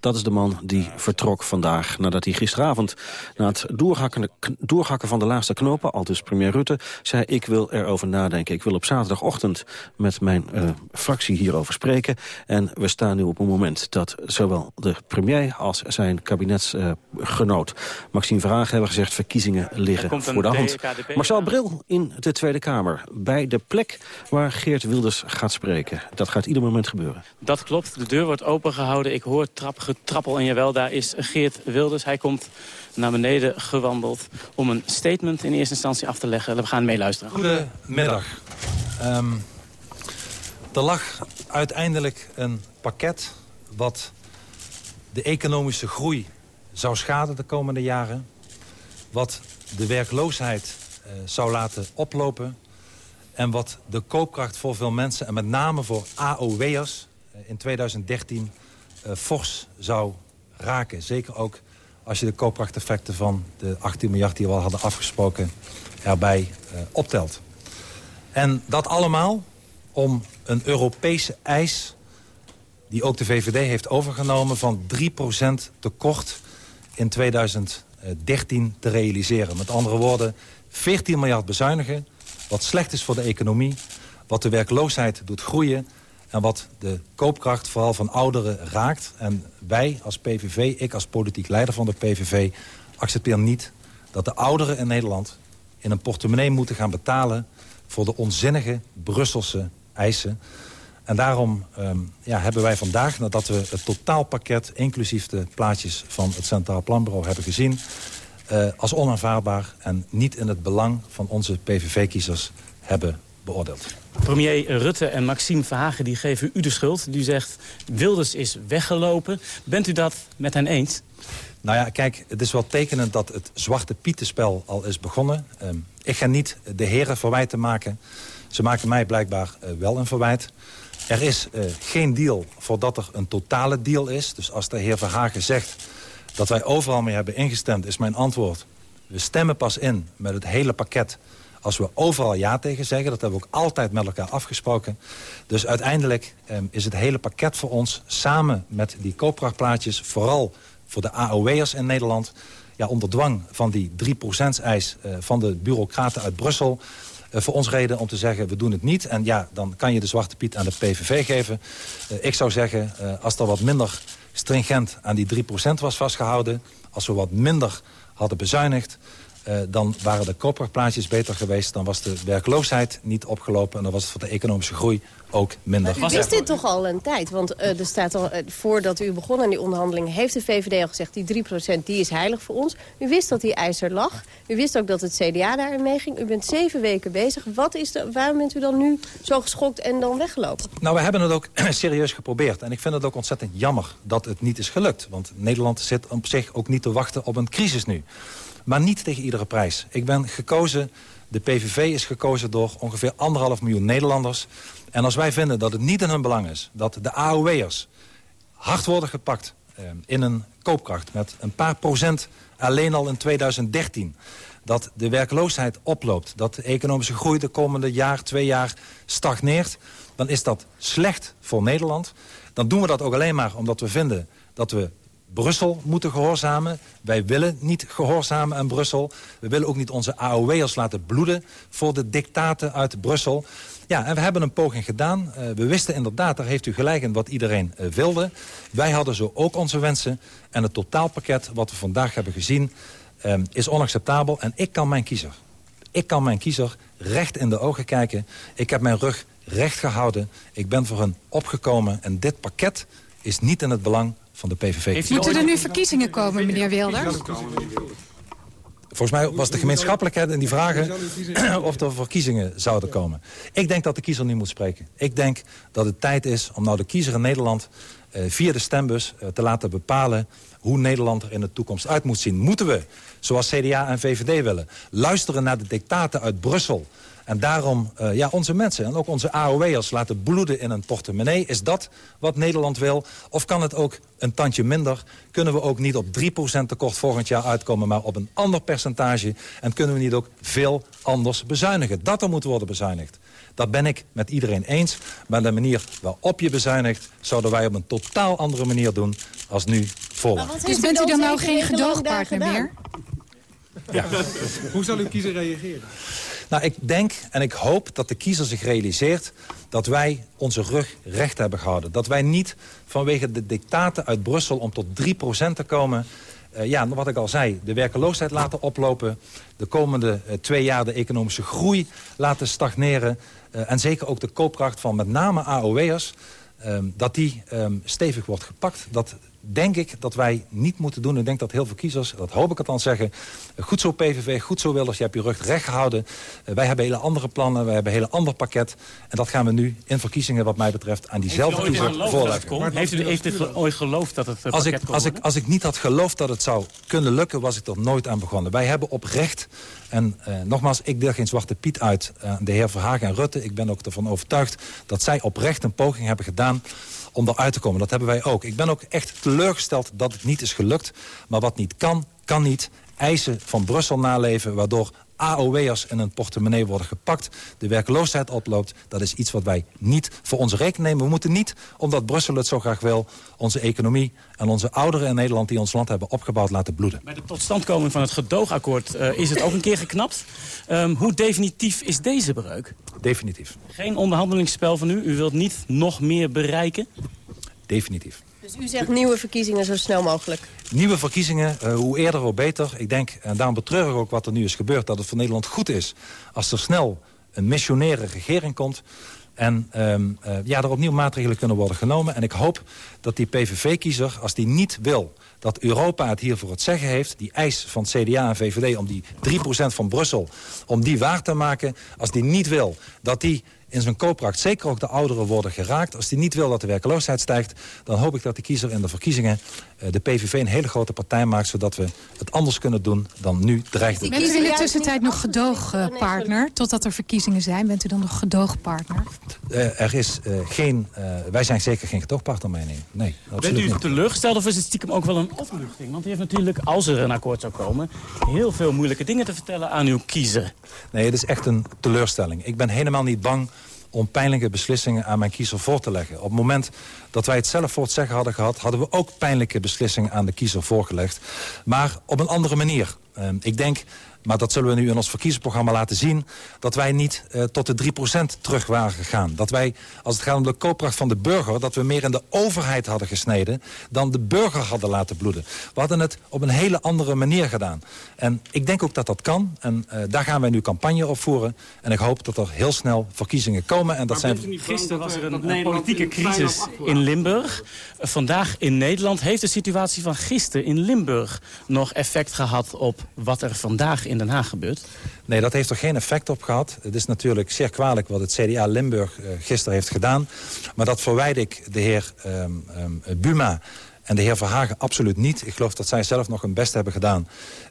Dat is de man die vertrok vandaag nadat hij gisteravond... na het doorhakken, doorhakken van de laatste knopen, al dus premier Rutte... zei ik wil erover nadenken. Ik wil op zaterdagochtend met mijn uh, fractie hierover spreken. En we staan nu op een moment dat zowel de premier als zijn kabinetsgenoot... Uh, Maxime Verhagen hebben gezegd verkiezingen liggen voor de hand. Marcel Bril in de Tweede Kamer. Bij de plek waar Geert Wilders gaat spreken. Dat gaat ieder moment gebeuren. Dat klopt. De deur wordt opengehouden. Ik hoor trap getrappel en jawel, daar is Geert Wilders. Hij komt naar beneden gewandeld om een statement in eerste instantie af te leggen. We gaan meeluisteren. Goedemiddag. Um, er lag uiteindelijk een pakket wat de economische groei zou schaden de komende jaren. Wat de werkloosheid uh, zou laten oplopen. En wat de koopkracht voor veel mensen, en met name voor AOW'ers... Uh, in 2013 uh, fors zou raken. Zeker ook als je de koopkrachteffecten van de 18 miljard die we al hadden afgesproken erbij uh, optelt. En dat allemaal om een Europese eis die ook de VVD heeft overgenomen van 3% tekort in 2013 te realiseren. Met andere woorden, 14 miljard bezuinigen, wat slecht is voor de economie, wat de werkloosheid doet groeien en wat de koopkracht vooral van ouderen raakt. En wij als PVV, ik als politiek leider van de PVV... accepteer niet dat de ouderen in Nederland in een portemonnee moeten gaan betalen... voor de onzinnige Brusselse eisen. En daarom um, ja, hebben wij vandaag, nadat we het totaalpakket... inclusief de plaatjes van het Centraal Planbureau hebben gezien... Uh, als onaanvaardbaar en niet in het belang van onze PVV-kiezers hebben beoordeeld. Premier Rutte en Maxime Verhagen die geven u de schuld. U zegt Wilders is weggelopen. Bent u dat met hen eens? Nou ja, kijk, het is wel tekenend dat het Zwarte Pietenspel al is begonnen. Um, ik ga niet de heren verwijten maken. Ze maken mij blijkbaar uh, wel een verwijt. Er is uh, geen deal voordat er een totale deal is. Dus als de heer Verhagen zegt dat wij overal mee hebben ingestemd... is mijn antwoord, we stemmen pas in met het hele pakket als we overal ja tegen zeggen. Dat hebben we ook altijd met elkaar afgesproken. Dus uiteindelijk um, is het hele pakket voor ons... samen met die koopkrachtplaatjes... vooral voor de AOW'ers in Nederland... Ja, onder dwang van die 3%-eis uh, van de bureaucraten uit Brussel... Uh, voor ons reden om te zeggen, we doen het niet. En ja, dan kan je de Zwarte Piet aan de PVV geven. Uh, ik zou zeggen, als er wat minder stringent aan die 3% was vastgehouden... als we wat minder hadden bezuinigd... Uh, dan waren de koopkrachtplaatjes beter geweest. Dan was de werkloosheid niet opgelopen. En dan was het voor de economische groei ook minder. Maar u wist dit toch al een tijd? Want uh, er staat al, uh, voordat u begon aan die onderhandeling... heeft de VVD al gezegd, die 3% die is heilig voor ons. U wist dat die ijzer lag. U wist ook dat het CDA daarin meeging. U bent zeven weken bezig. Wat is de, waarom bent u dan nu zo geschokt en dan weggelopen? Nou, we hebben het ook serieus geprobeerd. En ik vind het ook ontzettend jammer dat het niet is gelukt. Want Nederland zit op zich ook niet te wachten op een crisis nu. Maar niet tegen iedere prijs. Ik ben gekozen, de PVV is gekozen door ongeveer anderhalf miljoen Nederlanders. En als wij vinden dat het niet in hun belang is... dat de AOW'ers hard worden gepakt eh, in een koopkracht... met een paar procent alleen al in 2013 dat de werkloosheid oploopt... dat de economische groei de komende jaar, twee jaar stagneert... dan is dat slecht voor Nederland. Dan doen we dat ook alleen maar omdat we vinden dat we Brussel moeten gehoorzamen. Wij willen niet gehoorzamen aan Brussel. We willen ook niet onze AOW'ers laten bloeden voor de dictaten uit Brussel. Ja, en we hebben een poging gedaan. Uh, we wisten inderdaad, daar heeft u gelijk in wat iedereen uh, wilde. Wij hadden zo ook onze wensen. En het totaalpakket wat we vandaag hebben gezien um, is onacceptabel. En ik kan mijn kiezer, ik kan mijn kiezer recht in de ogen kijken. Ik heb mijn rug recht gehouden. Ik ben voor hen opgekomen. En dit pakket is niet in het belang van de PVV. Moeten er nu verkiezingen komen, meneer Wilders? Volgens mij was de gemeenschappelijkheid in die vragen of er verkiezingen zouden komen. Ik denk dat de kiezer nu moet spreken. Ik denk dat het tijd is om nou de kiezer in Nederland eh, via de stembus eh, te laten bepalen hoe Nederland er in de toekomst uit moet zien. Moeten we, zoals CDA en VVD willen, luisteren naar de dictaten uit Brussel... En daarom uh, ja, onze mensen en ook onze AOW'ers laten bloeden in een portemonnee. Is dat wat Nederland wil? Of kan het ook een tandje minder? Kunnen we ook niet op 3% tekort volgend jaar uitkomen... maar op een ander percentage? En kunnen we niet ook veel anders bezuinigen? Dat er moet worden bezuinigd. Dat ben ik met iedereen eens. Maar de manier waarop je bezuinigt... zouden wij op een totaal andere manier doen als nu voorwaarts. Dus bent u dan nou geen gedoogpartner meer? Ja. Hoe zal uw kiezer reageren? Nou, ik denk en ik hoop dat de kiezer zich realiseert... dat wij onze rug recht hebben gehouden. Dat wij niet vanwege de dictaten uit Brussel om tot 3% te komen... Uh, ja, wat ik al zei, de werkeloosheid laten oplopen... de komende uh, twee jaar de economische groei laten stagneren... Uh, en zeker ook de koopkracht van met name AOW'ers... dat die um, stevig wordt gepakt. Dat denk ik dat wij niet moeten doen. Ik denk dat heel veel kiezers, dat hoop ik het dan zeggen... goed zo PVV, goed zo Wilders, je hebt je rug recht gehouden. Uh, wij hebben hele andere plannen, wij hebben een hele ander pakket. En dat gaan we nu in verkiezingen wat mij betreft aan diezelfde kiezer voorleggen. Heeft u, heeft u ooit geloofd dat het uh, als ik, als, ik, als ik niet had geloofd dat het zou kunnen lukken, was ik er nooit aan begonnen. Wij hebben oprecht, en uh, nogmaals, ik deel geen zwarte piet uit aan de heer Verhagen en Rutte. Ik ben ook ervan overtuigd dat zij oprecht een poging hebben gedaan om eruit te komen. Dat hebben wij ook. Ik ben ook echt teleurgesteld dat het niet is gelukt. Maar wat niet kan, kan niet. Eisen van Brussel naleven, waardoor AOW'ers in een portemonnee worden gepakt. De werkloosheid oploopt. Dat is iets wat wij niet voor onze rekening nemen. We moeten niet, omdat Brussel het zo graag wil... onze economie en onze ouderen in Nederland die ons land hebben opgebouwd laten bloeden. Bij de totstandkoming van het gedoogakkoord uh, is het ook een keer geknapt. Um, hoe definitief is deze breuk? Definitief. Geen onderhandelingsspel van u? U wilt niet nog meer bereiken? Definitief. Dus u zegt nieuwe verkiezingen zo snel mogelijk? Nieuwe verkiezingen, uh, hoe eerder hoe beter. Ik denk, en daarom betreur ik ook wat er nu is gebeurd... dat het voor Nederland goed is als er snel een missionaire regering komt... En um, uh, ja, er opnieuw maatregelen kunnen worden genomen. En ik hoop dat die PVV-kiezer, als die niet wil dat Europa het hier voor het zeggen heeft... die eis van CDA en VVD om die 3% van Brussel... om die waar te maken, als die niet wil dat die in zijn koopkracht zeker ook de ouderen worden geraakt. Als hij niet wil dat de werkloosheid stijgt... dan hoop ik dat de kiezer in de verkiezingen uh, de PVV een hele grote partij maakt... zodat we het anders kunnen doen dan nu dreigt. Bent u in de tussentijd nog gedoogpartner? Totdat er verkiezingen zijn, bent u dan nog gedoogpartner? Uh, er is uh, geen... wij zijn zeker geen gedoogpartner mee, nee. nee bent u teleurgesteld of is het stiekem ook wel een opluchting? Want u heeft natuurlijk, als er een akkoord zou komen... heel veel moeilijke dingen te vertellen aan uw kiezer. Nee, het is echt een teleurstelling. Ik ben helemaal niet bang om pijnlijke beslissingen aan mijn kiezer voor te leggen. Op het moment dat wij het zelf voor het zeggen hadden gehad... hadden we ook pijnlijke beslissingen aan de kiezer voorgelegd. Maar op een andere manier. Uh, ik denk maar dat zullen we nu in ons verkiezingsprogramma laten zien... dat wij niet uh, tot de 3% terug waren gegaan. Dat wij, als het gaat om de koopkracht van de burger... dat we meer in de overheid hadden gesneden... dan de burger hadden laten bloeden. We hadden het op een hele andere manier gedaan. En ik denk ook dat dat kan. En uh, daar gaan wij nu campagne op voeren. En ik hoop dat er heel snel verkiezingen komen. En dat zijn... Gisteren was er een, een politieke crisis in Limburg. Vandaag in Nederland heeft de situatie van gisteren in Limburg... nog effect gehad op wat er vandaag in Den Haag gebeurt? Nee, dat heeft er geen effect op gehad. Het is natuurlijk zeer kwalijk wat het CDA Limburg uh, gisteren heeft gedaan. Maar dat verwijt ik de heer um, um, Buma en de heer Verhagen absoluut niet. Ik geloof dat zij zelf nog hun best hebben gedaan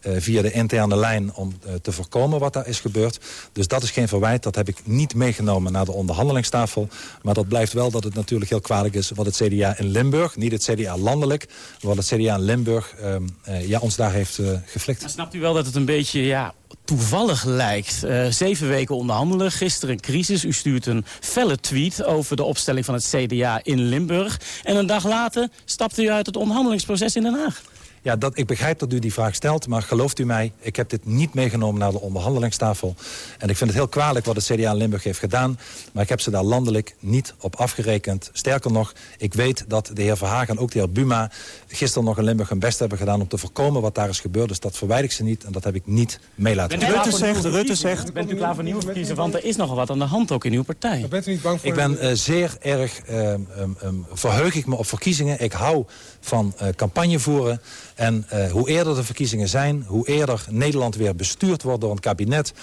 uh, via de interne lijn om uh, te voorkomen wat daar is gebeurd. Dus dat is geen verwijt. Dat heb ik niet meegenomen naar de onderhandelingstafel. Maar dat blijft wel dat het natuurlijk heel kwalijk is wat het CDA in Limburg, niet het CDA landelijk, wat het CDA in Limburg uh, ja, ons daar heeft geflikt. Snapt u wel dat het een beetje ja, toevallig lijkt. Uh, zeven weken onderhandelen, gisteren een crisis. U stuurt een felle tweet over de opstelling van het CDA in Limburg. En een dag later stapt u uit het onderhandelingsproces in Den Haag. Ja, dat, ik begrijp dat u die vraag stelt, maar gelooft u mij... ik heb dit niet meegenomen naar de onderhandelingstafel. En ik vind het heel kwalijk wat het CDA in Limburg heeft gedaan... maar ik heb ze daar landelijk niet op afgerekend. Sterker nog, ik weet dat de heer Verhagen en ook de heer Buma... gisteren nog in Limburg hun best hebben gedaan om te voorkomen wat daar is gebeurd. Dus dat verwijder ik ze niet en dat heb ik niet mee laten doen. Rutte zegt, Rutte zegt... Bent u klaar voor nieuwe verkiezen? Want er is nogal wat aan de hand ook in uw partij. bent u niet bang voor... Ik ben uh, zeer erg... Uh, um, um, verheug ik me op verkiezingen. Ik hou van uh, campagne voeren. En uh, hoe eerder de verkiezingen zijn, hoe eerder Nederland weer bestuurd wordt door een kabinet...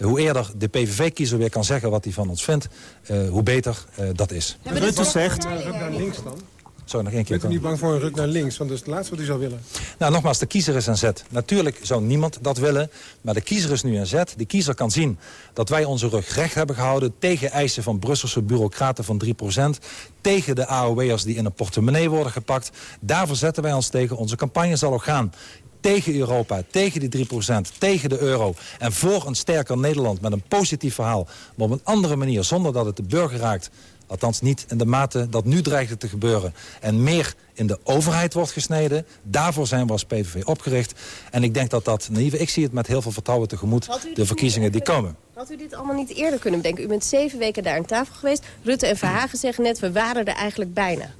hoe eerder de PVV-kiezer weer kan zeggen wat hij van ons vindt, uh, hoe beter dat is. Rutte zegt... links dan? Sorry, nog één keer. Bent u niet bang voor een ruk naar links? Want dat is het laatste wat u zou willen. Nou, nogmaals, de kiezer is aan zet. Natuurlijk zou niemand dat willen, maar de kiezer is nu aan zet. De kiezer kan zien dat wij onze rug recht hebben gehouden... tegen eisen van Brusselse bureaucraten van 3% tegen de AOW'ers die in een portemonnee worden gepakt. Daar verzetten wij ons tegen. Onze campagne zal ook gaan tegen Europa, tegen die 3%, tegen de euro... en voor een sterker Nederland met een positief verhaal... maar op een andere manier, zonder dat het de burger raakt... Althans niet in de mate dat nu dreigt te gebeuren. En meer in de overheid wordt gesneden. Daarvoor zijn we als PVV opgericht. En ik denk dat dat, naïef, ik zie het met heel veel vertrouwen tegemoet, de verkiezingen die komen. Had u dit allemaal niet eerder kunnen bedenken? U bent zeven weken daar aan tafel geweest. Rutte en Verhagen zeggen net, we waren er eigenlijk bijna.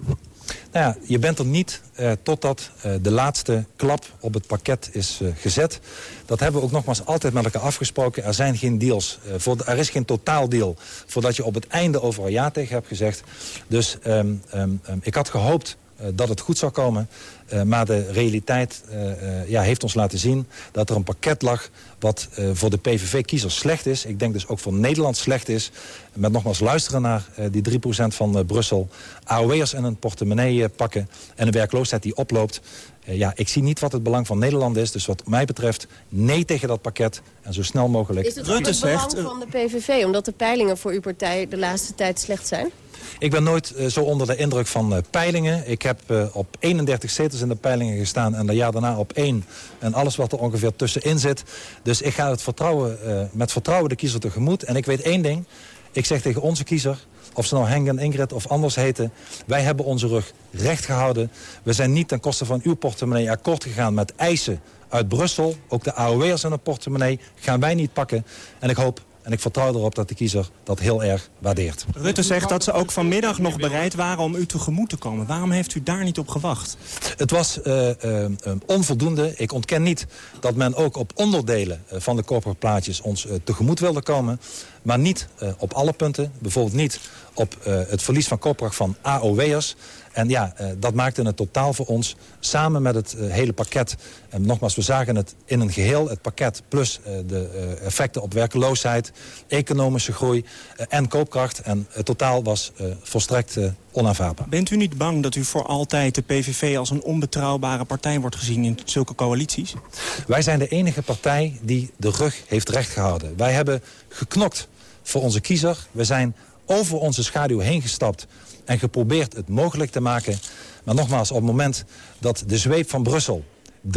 Nou ja, je bent er niet uh, totdat uh, de laatste klap op het pakket is uh, gezet. Dat hebben we ook nogmaals altijd met elkaar afgesproken. Er zijn geen deals. voor de, er is geen totaaldeal voordat je op het einde overal ja tegen hebt gezegd. Dus um, um, um, ik had gehoopt dat het goed zou komen. Uh, maar de realiteit uh, uh, ja, heeft ons laten zien dat er een pakket lag... wat voor de PVV-kiezers slecht is. Ik denk dus ook voor Nederland slecht is. Met nogmaals luisteren naar die 3% van Brussel. AOW'ers in een portemonnee pakken. En een werkloosheid die oploopt. ja, ik zie niet wat het belang van Nederland is. Dus wat mij betreft, nee tegen dat pakket. En zo snel mogelijk. Is het Rutte het belang zegt, van de PVV? Omdat de peilingen voor uw partij de laatste tijd slecht zijn? Ik ben nooit uh, zo onder de indruk van uh, peilingen. Ik heb uh, op 31 zetels in de peilingen gestaan en de jaar daarna op één. En alles wat er ongeveer tussenin zit. Dus ik ga het vertrouwen, met vertrouwen de kiezer tegemoet. En ik weet één ding. Ik zeg tegen onze kiezer, of ze nou Henk en Ingrid of anders heten... wij hebben onze rug recht gehouden. We zijn niet ten koste van uw portemonnee akkoord gegaan met eisen uit Brussel. Ook de AOW'ers in een portemonnee gaan wij niet pakken. En ik hoop en ik vertrouw erop dat de kiezer dat heel erg waardeert. Rutte zegt dat ze ook vanmiddag nog bereid waren om u tegemoet te komen. Waarom heeft u daar niet op gewacht? Het was uh, uh, onvoldoende. Ik ontken niet dat men ook op onderdelen van de corporate ons tegemoet wilde komen. Maar niet op alle punten. Bijvoorbeeld niet op het verlies van koopkracht van AOW'ers. En ja, uh, dat maakte het totaal voor ons, samen met het uh, hele pakket... en nogmaals, we zagen het in een geheel, het pakket... plus de effecten op werkeloosheid, economische groei en koopkracht. En het totaal was volstrekt onaanvaardbaar. Bent u niet bang dat u voor altijd de PVV als een onbetrouwbare partij wordt gezien... in zulke coalities? Wij zijn de enige partij die de rug heeft rechtgehouden. Wij hebben geknokt voor onze kiezer. We zijn over onze schaduw heen gestapt en geprobeerd het mogelijk te maken. Maar nogmaals, op het moment dat de zweep van Brussel... 3%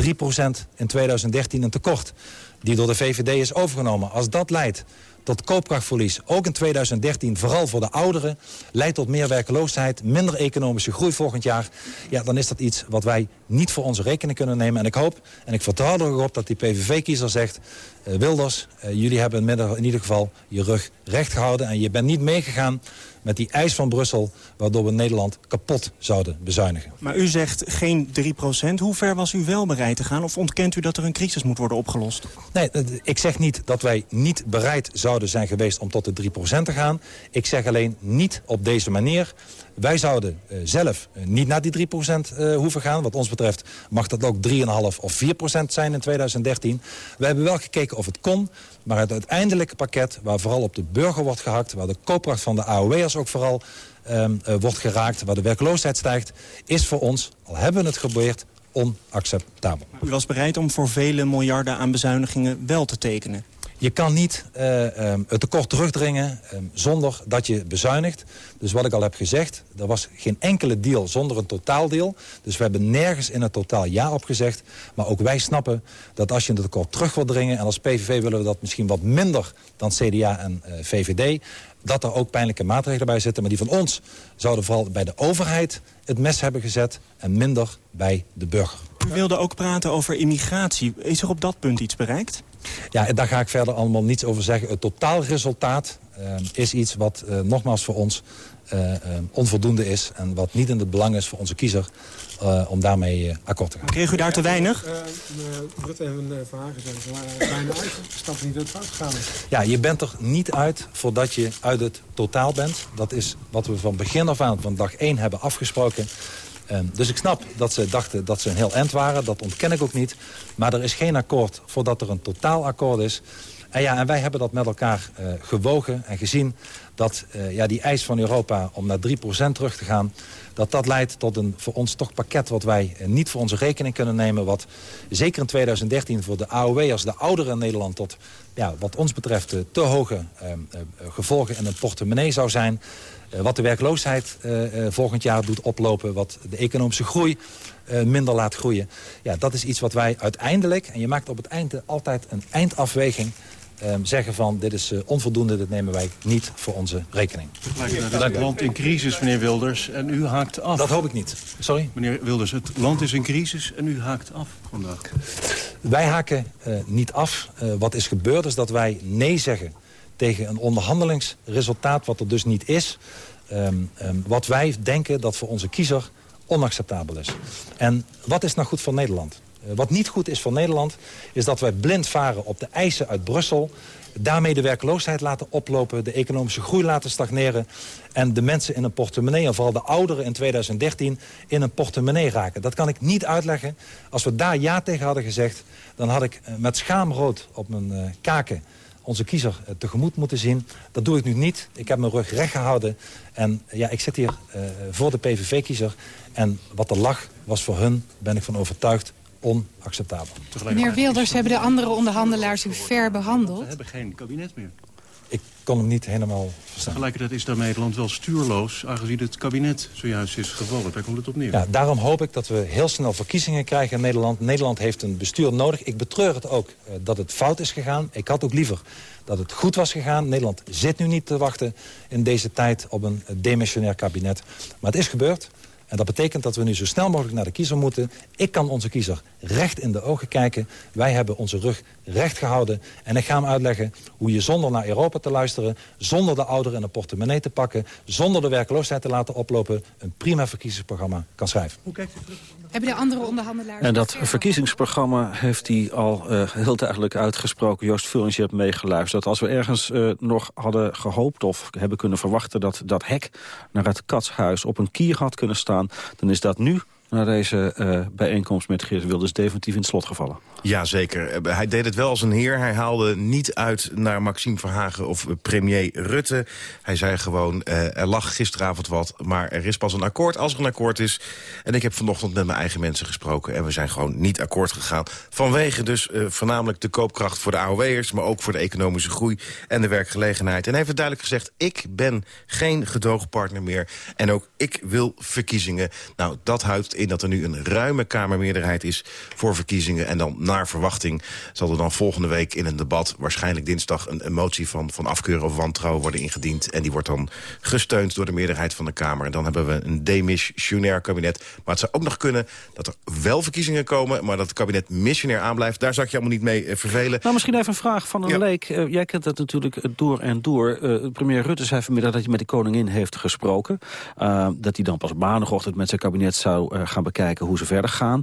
in 2013 een tekort, die door de VVD is overgenomen... als dat leidt tot koopkrachtverlies, ook in 2013, vooral voor de ouderen... leidt tot meer werkloosheid, minder economische groei volgend jaar... ja, dan is dat iets wat wij niet voor onze rekening kunnen nemen. En ik hoop en ik vertrouw erop dat die PVV-kiezer zegt... Uh, Wilders, uh, jullie hebben in ieder geval je rug recht gehouden... en je bent niet meegegaan met die eis van Brussel... waardoor we Nederland kapot zouden bezuinigen. Maar u zegt geen 3% Hoe ver was u wel bereid te gaan? Of ontkent u dat er een crisis moet worden opgelost? Nee, ik zeg niet dat wij niet bereid zouden zijn geweest om tot de 3% te gaan. Ik zeg alleen niet op deze manier. Wij zouden uh, zelf uh, niet naar die 3% uh, hoeven gaan. Wat ons betreft mag dat ook 3,5 of 4% zijn in 2013. We hebben wel gekeken of het kon. Maar het uiteindelijke pakket, waar vooral op de burger wordt gehakt... waar de koopkracht van de AOW'ers ook vooral um, uh, wordt geraakt... waar de werkloosheid stijgt, is voor ons, al hebben we het geprobeerd, onacceptabel. U was bereid om voor vele miljarden aan bezuinigingen wel te tekenen? Je kan niet uh, um, het tekort terugdringen um, zonder dat je bezuinigt. Dus wat ik al heb gezegd, er was geen enkele deal zonder een totaaldeal. Dus we hebben nergens in het totaal ja op gezegd. Maar ook wij snappen dat als je het tekort terug wilt dringen... en als PVV willen we dat misschien wat minder dan CDA en uh, VVD dat er ook pijnlijke maatregelen bij zitten. Maar die van ons zouden vooral bij de overheid het mes hebben gezet... en minder bij de burger. U wilde ook praten over immigratie. Is er op dat punt iets bereikt? Ja, daar ga ik verder allemaal niets over zeggen. Het totaalresultaat uh, is iets wat uh, nogmaals voor ons uh, onvoldoende is... en wat niet in het belang is voor onze kiezer om daarmee akkoord te gaan. Kreeg u daar te weinig? Rutte en Verhagen zijn bijna uit. Stap niet uit gaan. Ja, je bent er niet uit voordat je uit het totaal bent. Dat is wat we van begin af aan, van dag 1 hebben afgesproken. Um, dus ik snap dat ze dachten dat ze een heel eind waren. Dat ontken ik ook niet. Maar er is geen akkoord voordat er een totaalakkoord is. En, ja, en wij hebben dat met elkaar uh, gewogen en gezien... dat uh, ja, die eis van Europa om naar 3% terug te gaan... dat dat leidt tot een voor ons toch pakket wat wij uh, niet voor onze rekening kunnen nemen... wat zeker in 2013 voor de AOW'ers, de ouderen in Nederland... tot ja, wat ons betreft te hoge gevolgen in een portemonnee zou zijn... Wat de werkloosheid volgend jaar doet oplopen. Wat de economische groei minder laat groeien. Ja, dat is iets wat wij uiteindelijk... en je maakt op het einde altijd een eindafweging... Um, zeggen van dit is onvoldoende, dit nemen wij niet voor onze rekening. Het land in crisis, meneer Wilders, en u haakt af. Dat hoop ik niet. Sorry? Meneer Wilders, het land is in crisis en u haakt af vandaag. Wij haken niet af. wat is gebeurd is dat wij nee zeggen tegen een onderhandelingsresultaat wat er dus niet is. Um, um, wat wij denken dat voor onze kiezer onacceptabel is. En wat is nou goed voor Nederland? Uh, wat niet goed is voor Nederland is dat wij blind varen op de eisen uit Brussel... daarmee de werkloosheid laten oplopen, de economische groei laten stagneren... en de mensen in een portemonnee, en vooral de ouderen in 2013, in een portemonnee raken. Dat kan ik niet uitleggen. Als we daar ja tegen hadden gezegd, dan had ik uh, met schaamrood op mijn uh, kaken onze kiezer tegemoet moeten zien. Dat doe ik nu niet. Ik heb mijn rug recht gehouden. En ja, ik zit hier voor de PVV-kiezer. En wat er lag, was voor hun, ben ik van overtuigd, onacceptabel. Meneer Wilders, hebben de andere onderhandelaars u ver behandeld? We hebben geen kabinet meer. Ik kon hem niet helemaal verstaan. Tegelijkertijd is daarmee het land wel stuurloos... aangezien het kabinet zojuist is gevallen. Daar komt het op neer. Ja, daarom hoop ik dat we heel snel verkiezingen krijgen in Nederland. Nederland heeft een bestuur nodig. Ik betreur het ook uh, dat het fout is gegaan. Ik had ook liever dat het goed was gegaan. Nederland zit nu niet te wachten in deze tijd op een demissionair kabinet. Maar het is gebeurd. En dat betekent dat we nu zo snel mogelijk naar de kiezer moeten. Ik kan onze kiezer recht in de ogen kijken. Wij hebben onze rug recht gehouden. En ik ga hem uitleggen hoe je zonder naar Europa te luisteren... zonder de ouderen in een portemonnee te pakken... zonder de werkloosheid te laten oplopen... een prima verkiezingsprogramma kan schrijven. Hoe kijkt u terug? Hebben de andere onderhandelaars... En dat verkiezingsprogramma heeft hij al uh, heel duidelijk uitgesproken. Joost Vullings, je hebt meegeluisterd. Als we ergens uh, nog hadden gehoopt of hebben kunnen verwachten... dat dat hek naar het katshuis op een kier had kunnen staan... dan is dat nu naar deze uh, bijeenkomst met Geert Wilders definitief in het slot gevallen. Ja, zeker. Hij deed het wel als een heer. Hij haalde niet uit naar Maxime Verhagen of premier Rutte. Hij zei gewoon, uh, er lag gisteravond wat, maar er is pas een akkoord als er een akkoord is. En ik heb vanochtend met mijn eigen mensen gesproken... en we zijn gewoon niet akkoord gegaan. Vanwege dus voornamelijk de koopkracht voor de AOW'ers... maar ook voor de economische groei en de werkgelegenheid. En hij heeft duidelijk gezegd, ik ben geen gedoogpartner meer... en ook ik wil verkiezingen. Nou, dat houdt in dat er nu een ruime Kamermeerderheid is voor verkiezingen... en dan naar verwachting zal er dan volgende week in een debat... waarschijnlijk dinsdag een, een motie van, van afkeuren of wantrouwen worden ingediend. En die wordt dan gesteund door de meerderheid van de Kamer. En dan hebben we een demissionair kabinet. Maar het zou ook nog kunnen dat er wel verkiezingen komen... maar dat het kabinet missionair aanblijft. Daar zou ik je allemaal niet mee uh, vervelen. Nou, misschien even een vraag van een ja. leek. Uh, jij kent dat natuurlijk door en door. Uh, premier Rutte zei vanmiddag dat hij met de koningin heeft gesproken. dat hij dan pas maandagochtend met zijn kabinet zou gaan bekijken hoe ze verder gaan.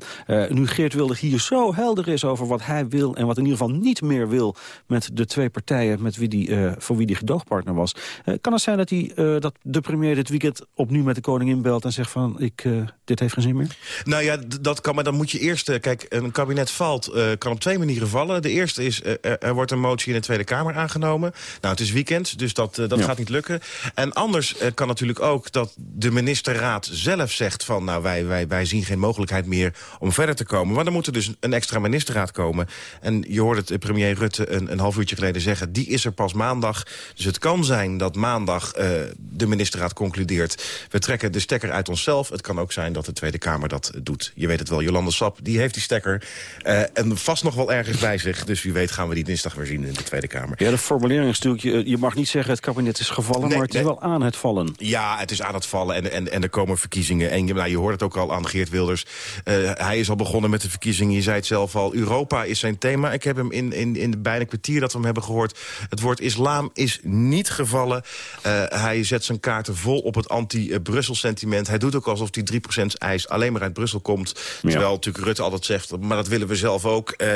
nu Geert Wilders hier zo helder is over wat hij wil... en wat in ieder geval niet meer wil met de twee partijen... Met wie die, uh, voor wie die gedoogpartner was. Uh, kan het zijn dat, die, uh, dat de premier dit weekend opnieuw met de koningin belt... en zegt van, ik, dit heeft geen zin meer? Nou ja, dat kan, maar dan moet je eerst... kijk, een kabinet valt, kan op twee manieren vallen. De eerste is, er, wordt een motie in de Tweede Kamer aangenomen. Nou, het is weekend, dus dat, dat ja. gaat niet lukken. En anders kan natuurlijk ook dat de ministerraad zelf zegt van... nou, wij, wij, wij zien geen mogelijkheid meer om verder te komen. Maar dan moet er dus een extra ministerraad komen. En je hoorde het premier Rutte een, een half uurtje geleden zeggen... die is er pas maandag. Dus het kan zijn dat maandag uh, de ministerraad concludeert... we trekken de stekker uit onszelf. Het kan ook zijn dat de Tweede Kamer dat doet. Je weet het wel, Jolande Sap, die heeft die stekker... Uh, en vast nog wel ergens bij zich. Dus wie weet gaan we die dinsdag weer zien in de Tweede Kamer. Ja, de formulering is natuurlijk... je, je mag niet zeggen het kabinet is gevallen... Nee, maar het is wel aan het vallen. Ja, het is aan het vallen en, en, en er komen verkiezingen. En nou, je hoort het ook al aan Geert Wilders. Uh, hij is al begonnen met de verkiezingen. Je zei het zelf al, Europa is zijn thema. Ik heb hem in, in, in de bijna kwartier dat we hem hebben gehoord... het woord islam is niet gevallen. Uh, hij zet zijn kaarten vol op het anti-Brussel-sentiment. Hij doet ook alsof die 3% eis alleen maar uit Brussel komt. Terwijl ja. natuurlijk Rutte altijd zegt, maar dat willen we zelf ook. Uh,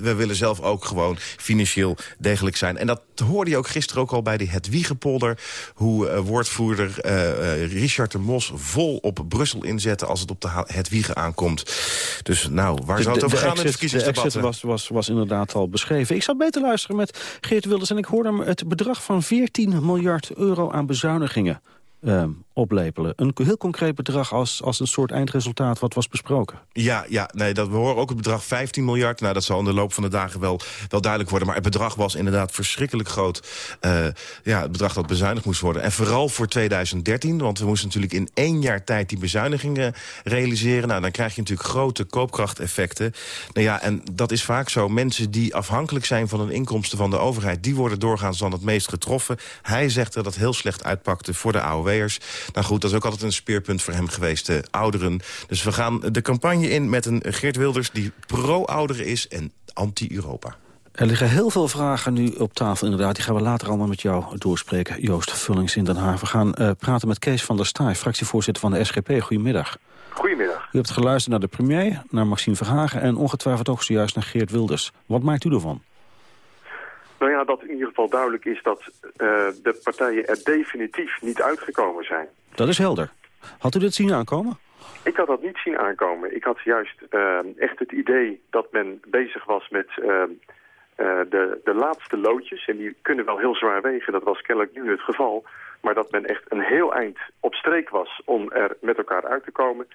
we willen zelf ook gewoon financieel degelijk zijn. En dat hoorde je ook gisteren ook al bij de Hedwiegepolder... hoe uh, woordvoerder uh, Richard de Mos vol op Brussel inzette... als het op de Hedwiegen aankomt. Dus nou, waar de, zou het over gaan in de verkiezingsdebatten? De was, was, was inderdaad al beschreven. Ik zou beter luisteren met Geert Wilders... en ik hoorde hem het bedrag van 14 miljard euro aan bezuinigingen uh, oplepelen. Een heel concreet bedrag als, als een soort eindresultaat wat was besproken. Ja, ja nee, dat, we horen ook het bedrag 15 miljard. Nou, dat zal in de loop van de dagen wel, wel duidelijk worden. Maar het bedrag was inderdaad verschrikkelijk groot. Uh, ja, het bedrag dat bezuinigd moest worden. En vooral voor 2013, want we moesten natuurlijk in één jaar tijd die bezuinigingen realiseren. Nou, dan krijg je natuurlijk grote koopkrachteffecten. Nou ja, en dat is vaak zo. Mensen die afhankelijk zijn van de inkomsten van de overheid... die worden doorgaans dan het meest getroffen. Hij zegt dat dat heel slecht uitpakte voor de AOW. Nou goed, dat is ook altijd een speerpunt voor hem geweest, de ouderen. Dus we gaan de campagne in met een Geert Wilders die pro-ouderen is en anti-Europa. Er liggen heel veel vragen nu op tafel inderdaad. Die gaan we later allemaal met jou doorspreken. Joost Vullings in Den Haag. We gaan uh, praten met Kees van der Staaij, fractievoorzitter van de SGP. Goedemiddag. Goedemiddag. U hebt geluisterd naar de premier, naar Maxime Verhagen... en ongetwijfeld ook zojuist naar Geert Wilders. Wat maakt u ervan? Nou ja, dat in ieder geval duidelijk is dat uh, de partijen er definitief niet uitgekomen zijn. Dat is helder. Had u dit zien aankomen? Ik had dat niet zien aankomen. Ik had juist uh, echt het idee dat men bezig was met uh, de, de laatste loodjes. En die kunnen wel heel zwaar wegen, dat was kennelijk nu het geval. Maar dat men echt een heel eind op streek was om er met elkaar uit te komen.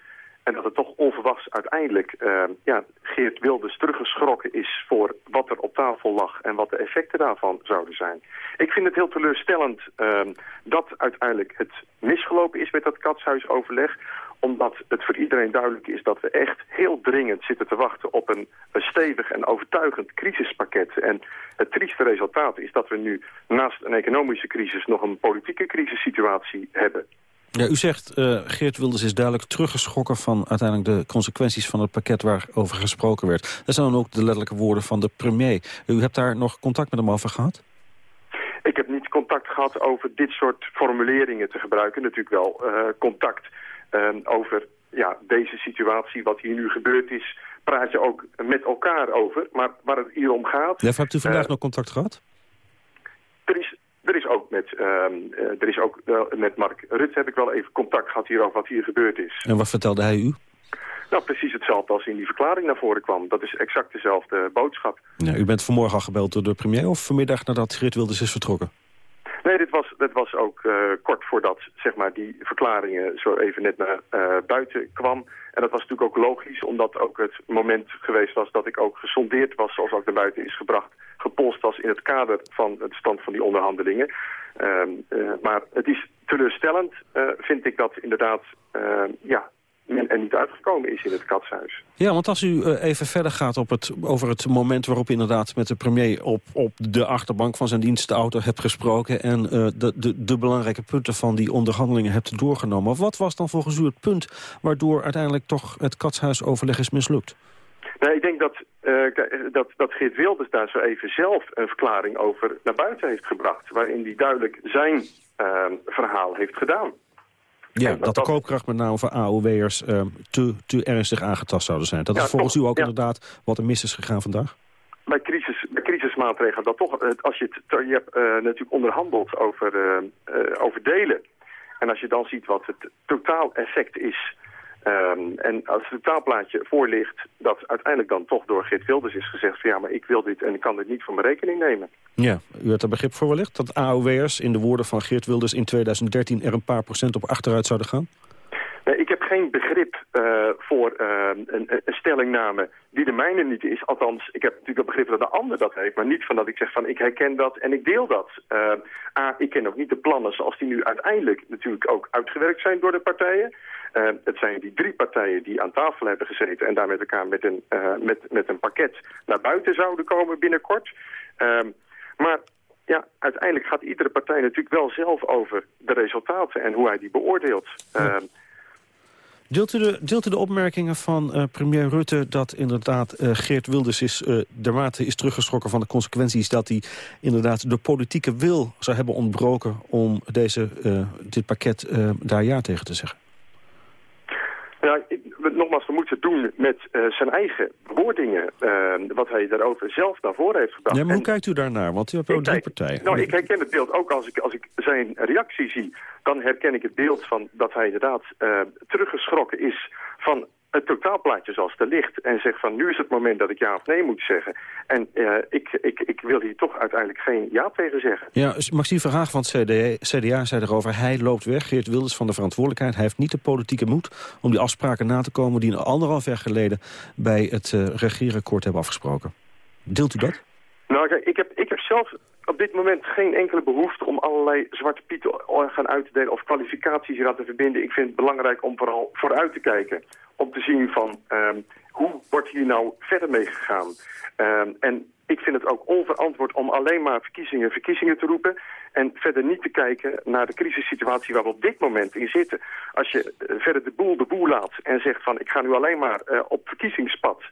En dat het toch onverwachts uiteindelijk uh, ja, Geert Wilders teruggeschrokken is voor wat er op tafel lag en wat de effecten daarvan zouden zijn. Ik vind het heel teleurstellend uh, dat uiteindelijk het misgelopen is met dat katshuisoverleg omdat het voor iedereen duidelijk is dat we echt heel dringend zitten te wachten op een, een stevig en overtuigend crisispakket. En het trieste resultaat is dat we nu naast een economische crisis nog een politieke crisissituatie hebben. Ja, u zegt, uh, Geert Wilders is duidelijk teruggeschrokken van uiteindelijk de consequenties van het pakket waarover gesproken werd. Dat zijn dan ook de letterlijke woorden van de premier. U hebt daar nog contact met hem over gehad? Ik heb niet contact gehad over dit soort formuleringen te gebruiken. Natuurlijk wel uh, contact uh, over ja, deze situatie, wat hier nu gebeurd is, praat je ook met elkaar over. Maar waar het hier om gaat... Ja, hebt u vandaag nog contact gehad? Is ook met, uh, er is ook, met Mark Rutte heb ik wel even contact gehad hier over wat hier gebeurd is. En wat vertelde hij u? Nou, precies hetzelfde als in die verklaring naar voren kwam. Dat is exact dezelfde boodschap. Ja, u bent vanmorgen al gebeld door de premier of vanmiddag nadat Geert Wilders is vertrokken? Nee, dit was, dit was ook uh, kort voordat zeg maar, die verklaringen zo even net naar uh, buiten kwam. En dat was natuurlijk ook logisch, omdat ook het moment geweest was dat ik ook gesondeerd was, zoals ook naar buiten is gebracht, gepolst was in het kader van het stand van die onderhandelingen. Uh, uh, maar het is teleurstellend, uh, vind ik dat inderdaad, ja, men er niet uitgekomen is in het katshuis. Ja, want als u uh, even verder gaat op het, over het moment waarop u inderdaad met de premier op, op de achterbank van zijn dienstauto hebt gesproken en uh, de, de, de belangrijke punten van die onderhandelingen hebt doorgenomen. Wat was dan volgens u het punt waardoor uiteindelijk toch het katshuisoverleg is mislukt? Nee, ik denk dat, uh, dat, dat Geert Wilders daar zo even zelf een verklaring over naar buiten heeft gebracht. Waarin hij duidelijk zijn verhaal heeft gedaan. Ja, dat, de koopkracht met name van AOW'ers uh, te, te ernstig aangetast zouden zijn. Dat ja, is volgens toch, u ook ja. inderdaad wat er mis is gegaan vandaag? Bij, crisis, bij crisismaatregelen, dat toch, als je, het, je hebt uh, natuurlijk onderhandeld over, uh, over delen. En als je dan ziet wat het totaal effect is Um, en als het voor ligt, dat uiteindelijk dan toch door Geert Wilders is gezegd... van ja, maar ik wil dit en ik kan dit niet voor mijn rekening nemen. Ja, u hebt er begrip voor wellicht dat AOW'ers in de woorden van Geert Wilders in 2013 er een paar procent op achteruit zouden gaan? Ik heb geen begrip uh, voor uh, een, een, stellingname die de mijne niet is. Althans, ik heb natuurlijk wel begrip dat de ander dat heeft, maar niet van dat ik zeg van ik herken dat en ik deel dat. Uh, A, ik ken ook niet de plannen zoals die nu uiteindelijk natuurlijk ook uitgewerkt zijn door de partijen. het zijn die drie partijen die aan tafel hebben gezeten en daar met elkaar met een, met, met een pakket naar buiten zouden komen binnenkort. Ehm, maar ja, uiteindelijk gaat iedere partij natuurlijk wel zelf over de resultaten en hoe hij die beoordeelt. Ja. Deelt u, de, u de opmerkingen van uh, premier Rutte dat inderdaad uh, Geert Wilders is, uh, dermate is teruggeschrokken van de consequenties dat hij inderdaad de politieke wil zou hebben ontbroken om deze, dit pakket daar ja tegen te zeggen? Ja, nogmaals, we moeten doen met uh, zijn eigen bewoordingen. Uh, wat hij daarover zelf naar voren heeft gebracht. Ja, maar hoe en, kijkt u daarnaar? Want u hebt ook drie partijen. Nou, ik herken het beeld ook als ik, als ik zijn reactie zie. Dan herken ik het beeld van dat hij inderdaad uh, teruggeschrokken is van het totaalplaatje zoals het er ligt. En zegt van nu is het moment dat ik ja of nee moet zeggen. En uh, ik, ik, ik wil hier toch uiteindelijk geen ja tegen zeggen. Ja, Maxime Verhaag van het CDA, CDA zei erover... hij loopt weg, Geert Wilders, van de verantwoordelijkheid. Hij heeft niet de politieke moed om die afspraken na te komen... die anderhalf jaar geleden bij het uh, regeerakkoord hebben afgesproken. Deelt u dat? Nou, kijk, ik heb, ik heb zelf op dit moment geen enkele behoefte om allerlei zwarte pieten gaan uit te delen of kwalificaties hier aan te verbinden. Ik vind het belangrijk om vooral vooruit te kijken. Om te zien van um, hoe wordt hier nou verder mee gegaan. Um, en ik vind het ook onverantwoord om alleen maar verkiezingen, verkiezingen te roepen. En verder niet te kijken naar de crisissituatie waar we op dit moment in zitten. Als je uh, verder de boel de boel laat en zegt van ik ga nu alleen maar uh, op verkiezingspad...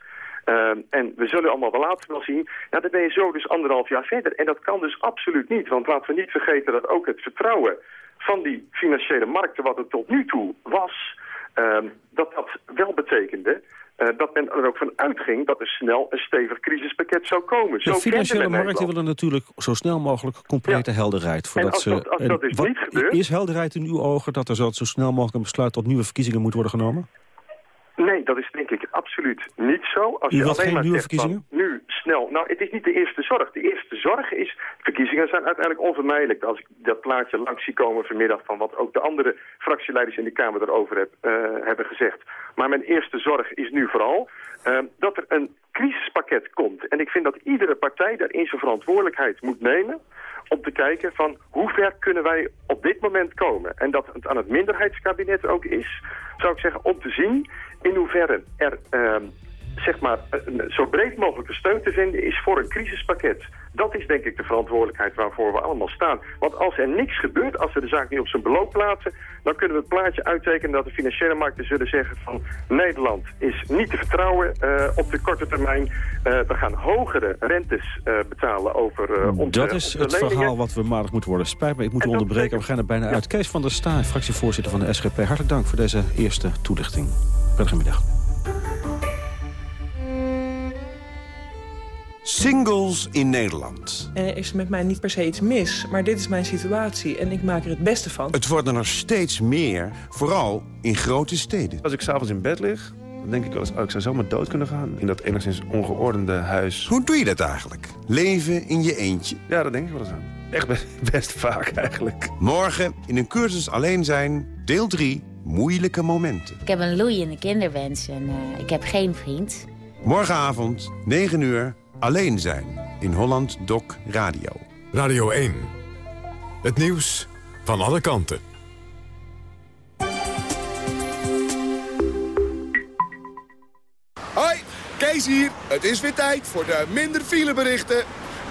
Uh, en we zullen allemaal wel later wel zien. Ja, dan ben je zo dus anderhalf jaar verder. En dat kan dus absoluut niet. Want laten we niet vergeten dat ook het vertrouwen van die financiële markten... wat het tot nu toe was, uh, dat dat wel betekende... Uh, dat men er ook van uitging dat er snel een stevig crisispakket zou komen. De zo financiële markten willen natuurlijk zo snel mogelijk complete ja. helderheid. Voordat en als dat, als ze, dat is niet gebeurt... Is helderheid in uw ogen dat er zo, zo snel mogelijk een besluit tot nieuwe verkiezingen moet worden genomen? Nee, dat is denk ik absoluut niet zo. Als U je alleen maar nieuwe verkiezingen? nu snel. Nou, het is niet de eerste zorg. De eerste zorg is, verkiezingen zijn uiteindelijk onvermijdelijk. Als ik dat plaatje langs zie komen vanmiddag van wat ook de andere fractieleiders in de Kamer erover heb, uh, hebben gezegd. Maar mijn eerste zorg is nu vooral uh, dat er een crisispakket komt. En ik vind dat iedere partij daarin zijn verantwoordelijkheid moet nemen om te kijken van hoe ver kunnen wij op dit moment komen. En dat het aan het minderheidskabinet ook is, zou ik zeggen, om te zien in hoeverre er uh, zeg maar, een zo breed mogelijke steun te vinden is voor een crisispakket. Dat is denk ik de verantwoordelijkheid waarvoor we allemaal staan. Want als er niks gebeurt, als we de zaak niet op zijn beloop laten... dan kunnen we het plaatje uittekenen dat de financiële markten zullen zeggen van... Nederland is niet te vertrouwen uh, op de korte termijn. Uh, we gaan hogere rentes uh, betalen over onze Dat is het leningen. verhaal wat we maandag moeten worden. Spijt me, ik moet u onderbreken. We gaan er bijna ja. uit. Kees van der Staaij, fractievoorzitter van de SGP. Hartelijk dank voor deze eerste toelichting. Prettige middag. Singles in Nederland. Er is met mij niet per se iets mis, maar dit is mijn situatie en ik maak er het beste van. Het worden er steeds meer, vooral in grote steden. Als ik s'avonds in bed lig, dan denk ik wel eens... Oh, ik zou zomaar dood kunnen gaan in dat enigszins ongeordende huis. Hoe doe je dat eigenlijk? Leven in je eentje? Ja, dat denk ik wel eens aan. Echt best, best vaak eigenlijk. Morgen in een cursus alleen zijn, deel 3, moeilijke momenten. Ik heb een loeiende kinderwens en uh, ik heb geen vriend. Morgenavond, 9 uur, Alleen zijn in Holland Doc Radio. Radio 1. Het nieuws van alle kanten. Hoi, Kees hier. Het is weer tijd voor de minder fileberichten.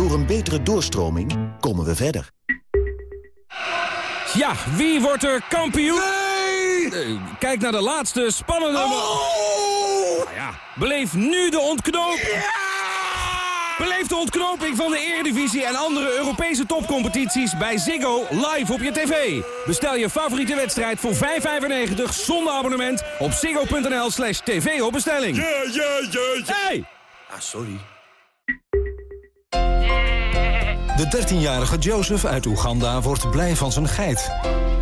Door een betere doorstroming komen we verder. Ja, wie wordt er kampioen? Nee! Uh, kijk naar de laatste spannende... Oh! Nou ja, beleef nu de ontknoping. Ja! Beleef Beleef de ontknoping van de Eredivisie en andere Europese topcompetities bij Ziggo live op je tv. Bestel je favoriete wedstrijd voor 5,95 zonder abonnement op ziggo.nl slash tv op bestelling. Ja, ja, ja, ja. Hey! Ah, sorry. De 13-jarige Joseph uit Oeganda wordt blij van zijn geit.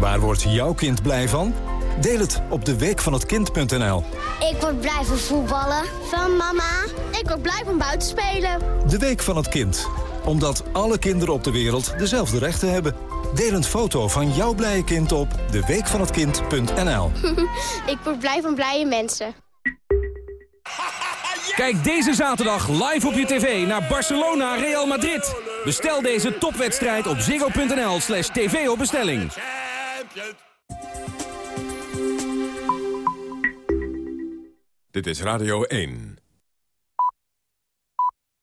Waar wordt jouw kind blij van? Deel het op de week van het kind.nl. Ik word blij van voetballen. Van mama. Ik word blij van buiten spelen. De week van het kind. Omdat alle kinderen op de wereld dezelfde rechten hebben. Deel een foto van jouw blije kind op deweekvanhetkind.nl. ik word blij van blije mensen. Kijk deze zaterdag live op je tv naar Barcelona Real Madrid. Bestel deze topwedstrijd op ziggo.nl slash tv op bestelling. Dit is Radio 1.